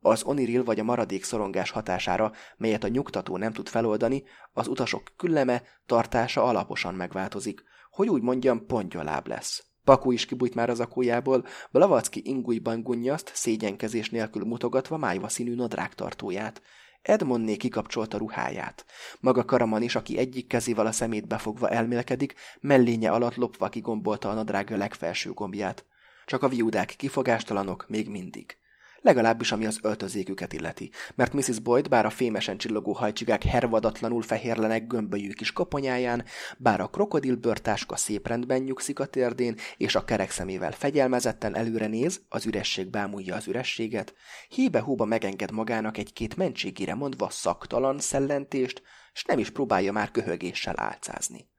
Az oniril vagy a maradék szorongás hatására, melyet a nyugtató nem tud feloldani, az utasok külleme, tartása alaposan megváltozik, hogy úgy mondjam, pontyaláb lesz. Paku is kibújt már az akójából, Blavacki ingújban gunnyaszt, szégyenkezés nélkül mutogatva májva színű nadrág tartóját. Edmondné kikapcsolta ruháját. Maga Karaman is, aki egyik kezével a szemét befogva elmélkedik, mellénye alatt lopva kigombolta a nadrág legfelső gombját. Csak a viudák kifogástalanok még mindig legalábbis ami az öltözéküket illeti, mert Mrs. Boyd bár a fémesen csillogó hajcsigák hervadatlanul fehérlenek gömbölyű kis koponyáján, bár a krokodilbőrtáska szép rendben nyugszik a térdén, és a kerek szemével fegyelmezetten előre néz, az üresség bámulja az ürességet, híbe-húba megenged magának egy-két mentségére mondva szaktalan szellentést, s nem is próbálja már köhögéssel álcázni.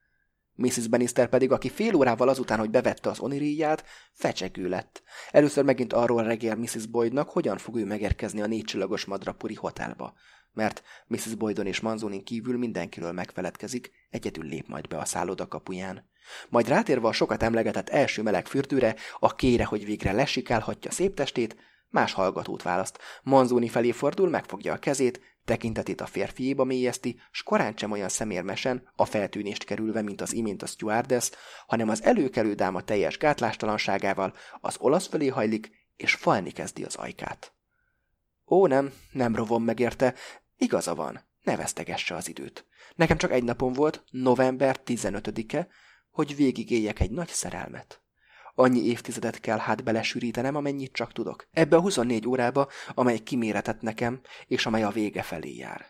Mrs. Bannister pedig, aki fél órával azután, hogy bevette az oniríját, fecsegő lett. Először megint arról regél Mrs. Boydnak, hogyan fog ő megérkezni a négycsillagos madrapuri hotelba. Mert Mrs. Boydon és Manzonin kívül mindenkiről megfeledkezik, egyedül lép majd be a szálloda kapuján. Majd rátérve a sokat emlegetett első meleg fürdőre, a kére, hogy végre lesikálhatja szép testét, más hallgatót választ. Manzoni felé fordul, megfogja a kezét, Tekintetét a férfiéba mélyezti, s korán sem olyan szemérmesen, a feltűnést kerülve, mint az imént a stewardess, hanem az előkelő dáma teljes gátlástalanságával az olasz felé hajlik, és falni kezdi az ajkát. Ó, nem, nem rovom megérte, igaza van, ne vesztegesse az időt. Nekem csak egy napom volt, november 15-e, hogy végigéljek egy nagy szerelmet. Annyi évtizedet kell hát belesűrítenem, amennyit csak tudok. Ebbe a 24 órába, amely kiméretett nekem, és amely a vége felé jár.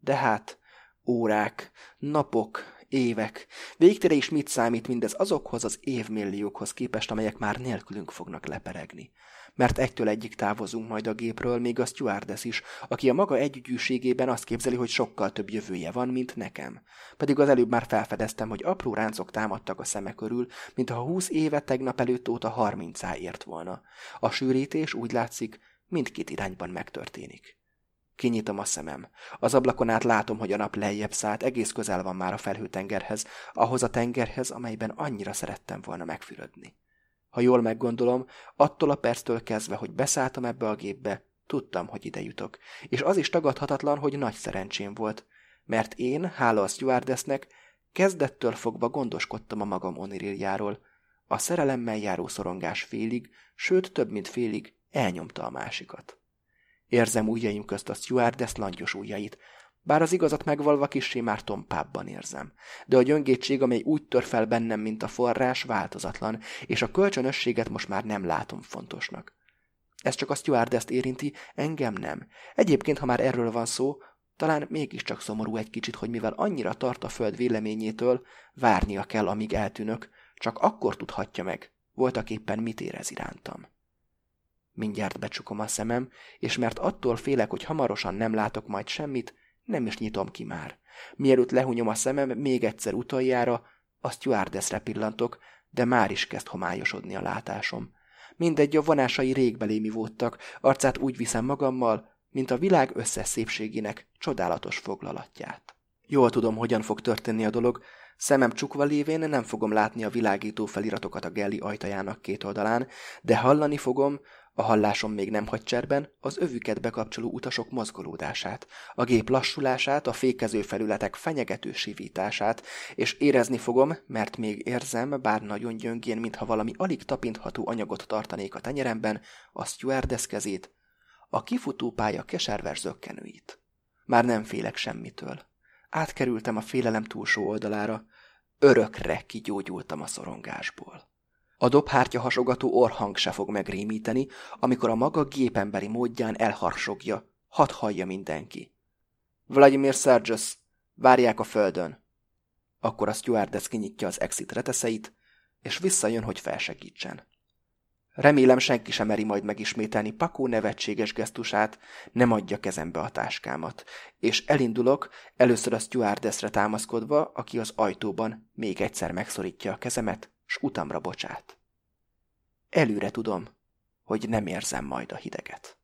De hát, órák, napok, évek, végtére is mit számít mindez azokhoz az évmilliókhoz képest, amelyek már nélkülünk fognak leperegni mert egytől egyik távozunk majd a gépről, még a stewardess is, aki a maga együgyűségében azt képzeli, hogy sokkal több jövője van, mint nekem. Pedig az előbb már felfedeztem, hogy apró ráncok támadtak a szeme körül, mintha húsz éve tegnap előtt óta harmincá ért volna. A sűrítés úgy látszik, mindkét irányban megtörténik. Kinyitom a szemem. Az ablakon át látom, hogy a nap lejjebb szállt, egész közel van már a felhőtengerhez, ahhoz a tengerhez, amelyben annyira szerettem volna megfürödni. Ha jól meggondolom, attól a perctől kezdve, hogy beszálltam ebbe a gépbe, tudtam, hogy ide jutok. És az is tagadhatatlan, hogy nagy szerencsém volt, mert én, hála a stewardessnek, kezdettől fogva gondoskodtam a magam oniriljáról. A szerelemmel járó szorongás félig, sőt több mint félig elnyomta a másikat. Érzem ujjaim közt a stewardess langyos ujjait, bár az igazat megvalva kissé már tompábban érzem. De a gyöngétség, amely úgy tör fel bennem, mint a forrás, változatlan, és a kölcsönösséget most már nem látom fontosnak. Ez csak a stewardess érinti, engem nem. Egyébként, ha már erről van szó, talán mégiscsak szomorú egy kicsit, hogy mivel annyira tart a föld véleményétől, várnia kell, amíg eltűnök, csak akkor tudhatja meg, voltak éppen mit érez irántam. Mindjárt becsukom a szemem, és mert attól félek, hogy hamarosan nem látok majd semmit, nem is nyitom ki már. Mielőtt lehunyom a szemem még egyszer utoljára, a stewardessre pillantok, de már is kezd homályosodni a látásom. Mindegy, a vonásai régbelémi voltak, arcát úgy viszem magammal, mint a világ összes szépségének csodálatos foglalatját. Jól tudom, hogyan fog történni a dolog, szemem csukva lévén nem fogom látni a világító feliratokat a gelli ajtajának két oldalán, de hallani fogom, a hallásom még nem hagy cserben az övüket bekapcsoló utasok mozgolódását, a gép lassulását, a fékező felületek fenyegető sivítását, és érezni fogom, mert még érzem, bár nagyon gyöngén, mintha valami alig tapintható anyagot tartanék a tenyeremben, a stewardess kezét, a kifutó pálya keserves zökkenőit. Már nem félek semmitől. Átkerültem a félelem túlsó oldalára, örökre kigyógyultam a szorongásból. A dobhártya hasogató orhang se fog megrémíteni, amikor a maga gépemberi módján elharsogja. Hadd hallja mindenki. Vladimir Sergius, várják a földön. Akkor a stewardess kinyitja az exit reteszeit, és visszajön, hogy felsegítsen. Remélem senki sem meri majd megismételni Pakó nevetséges gesztusát, nem adja kezembe a táskámat, és elindulok, először a stewardessre támaszkodva, aki az ajtóban még egyszer megszorítja a kezemet, s utamra bocsát. Előre tudom, hogy nem érzem majd a hideget.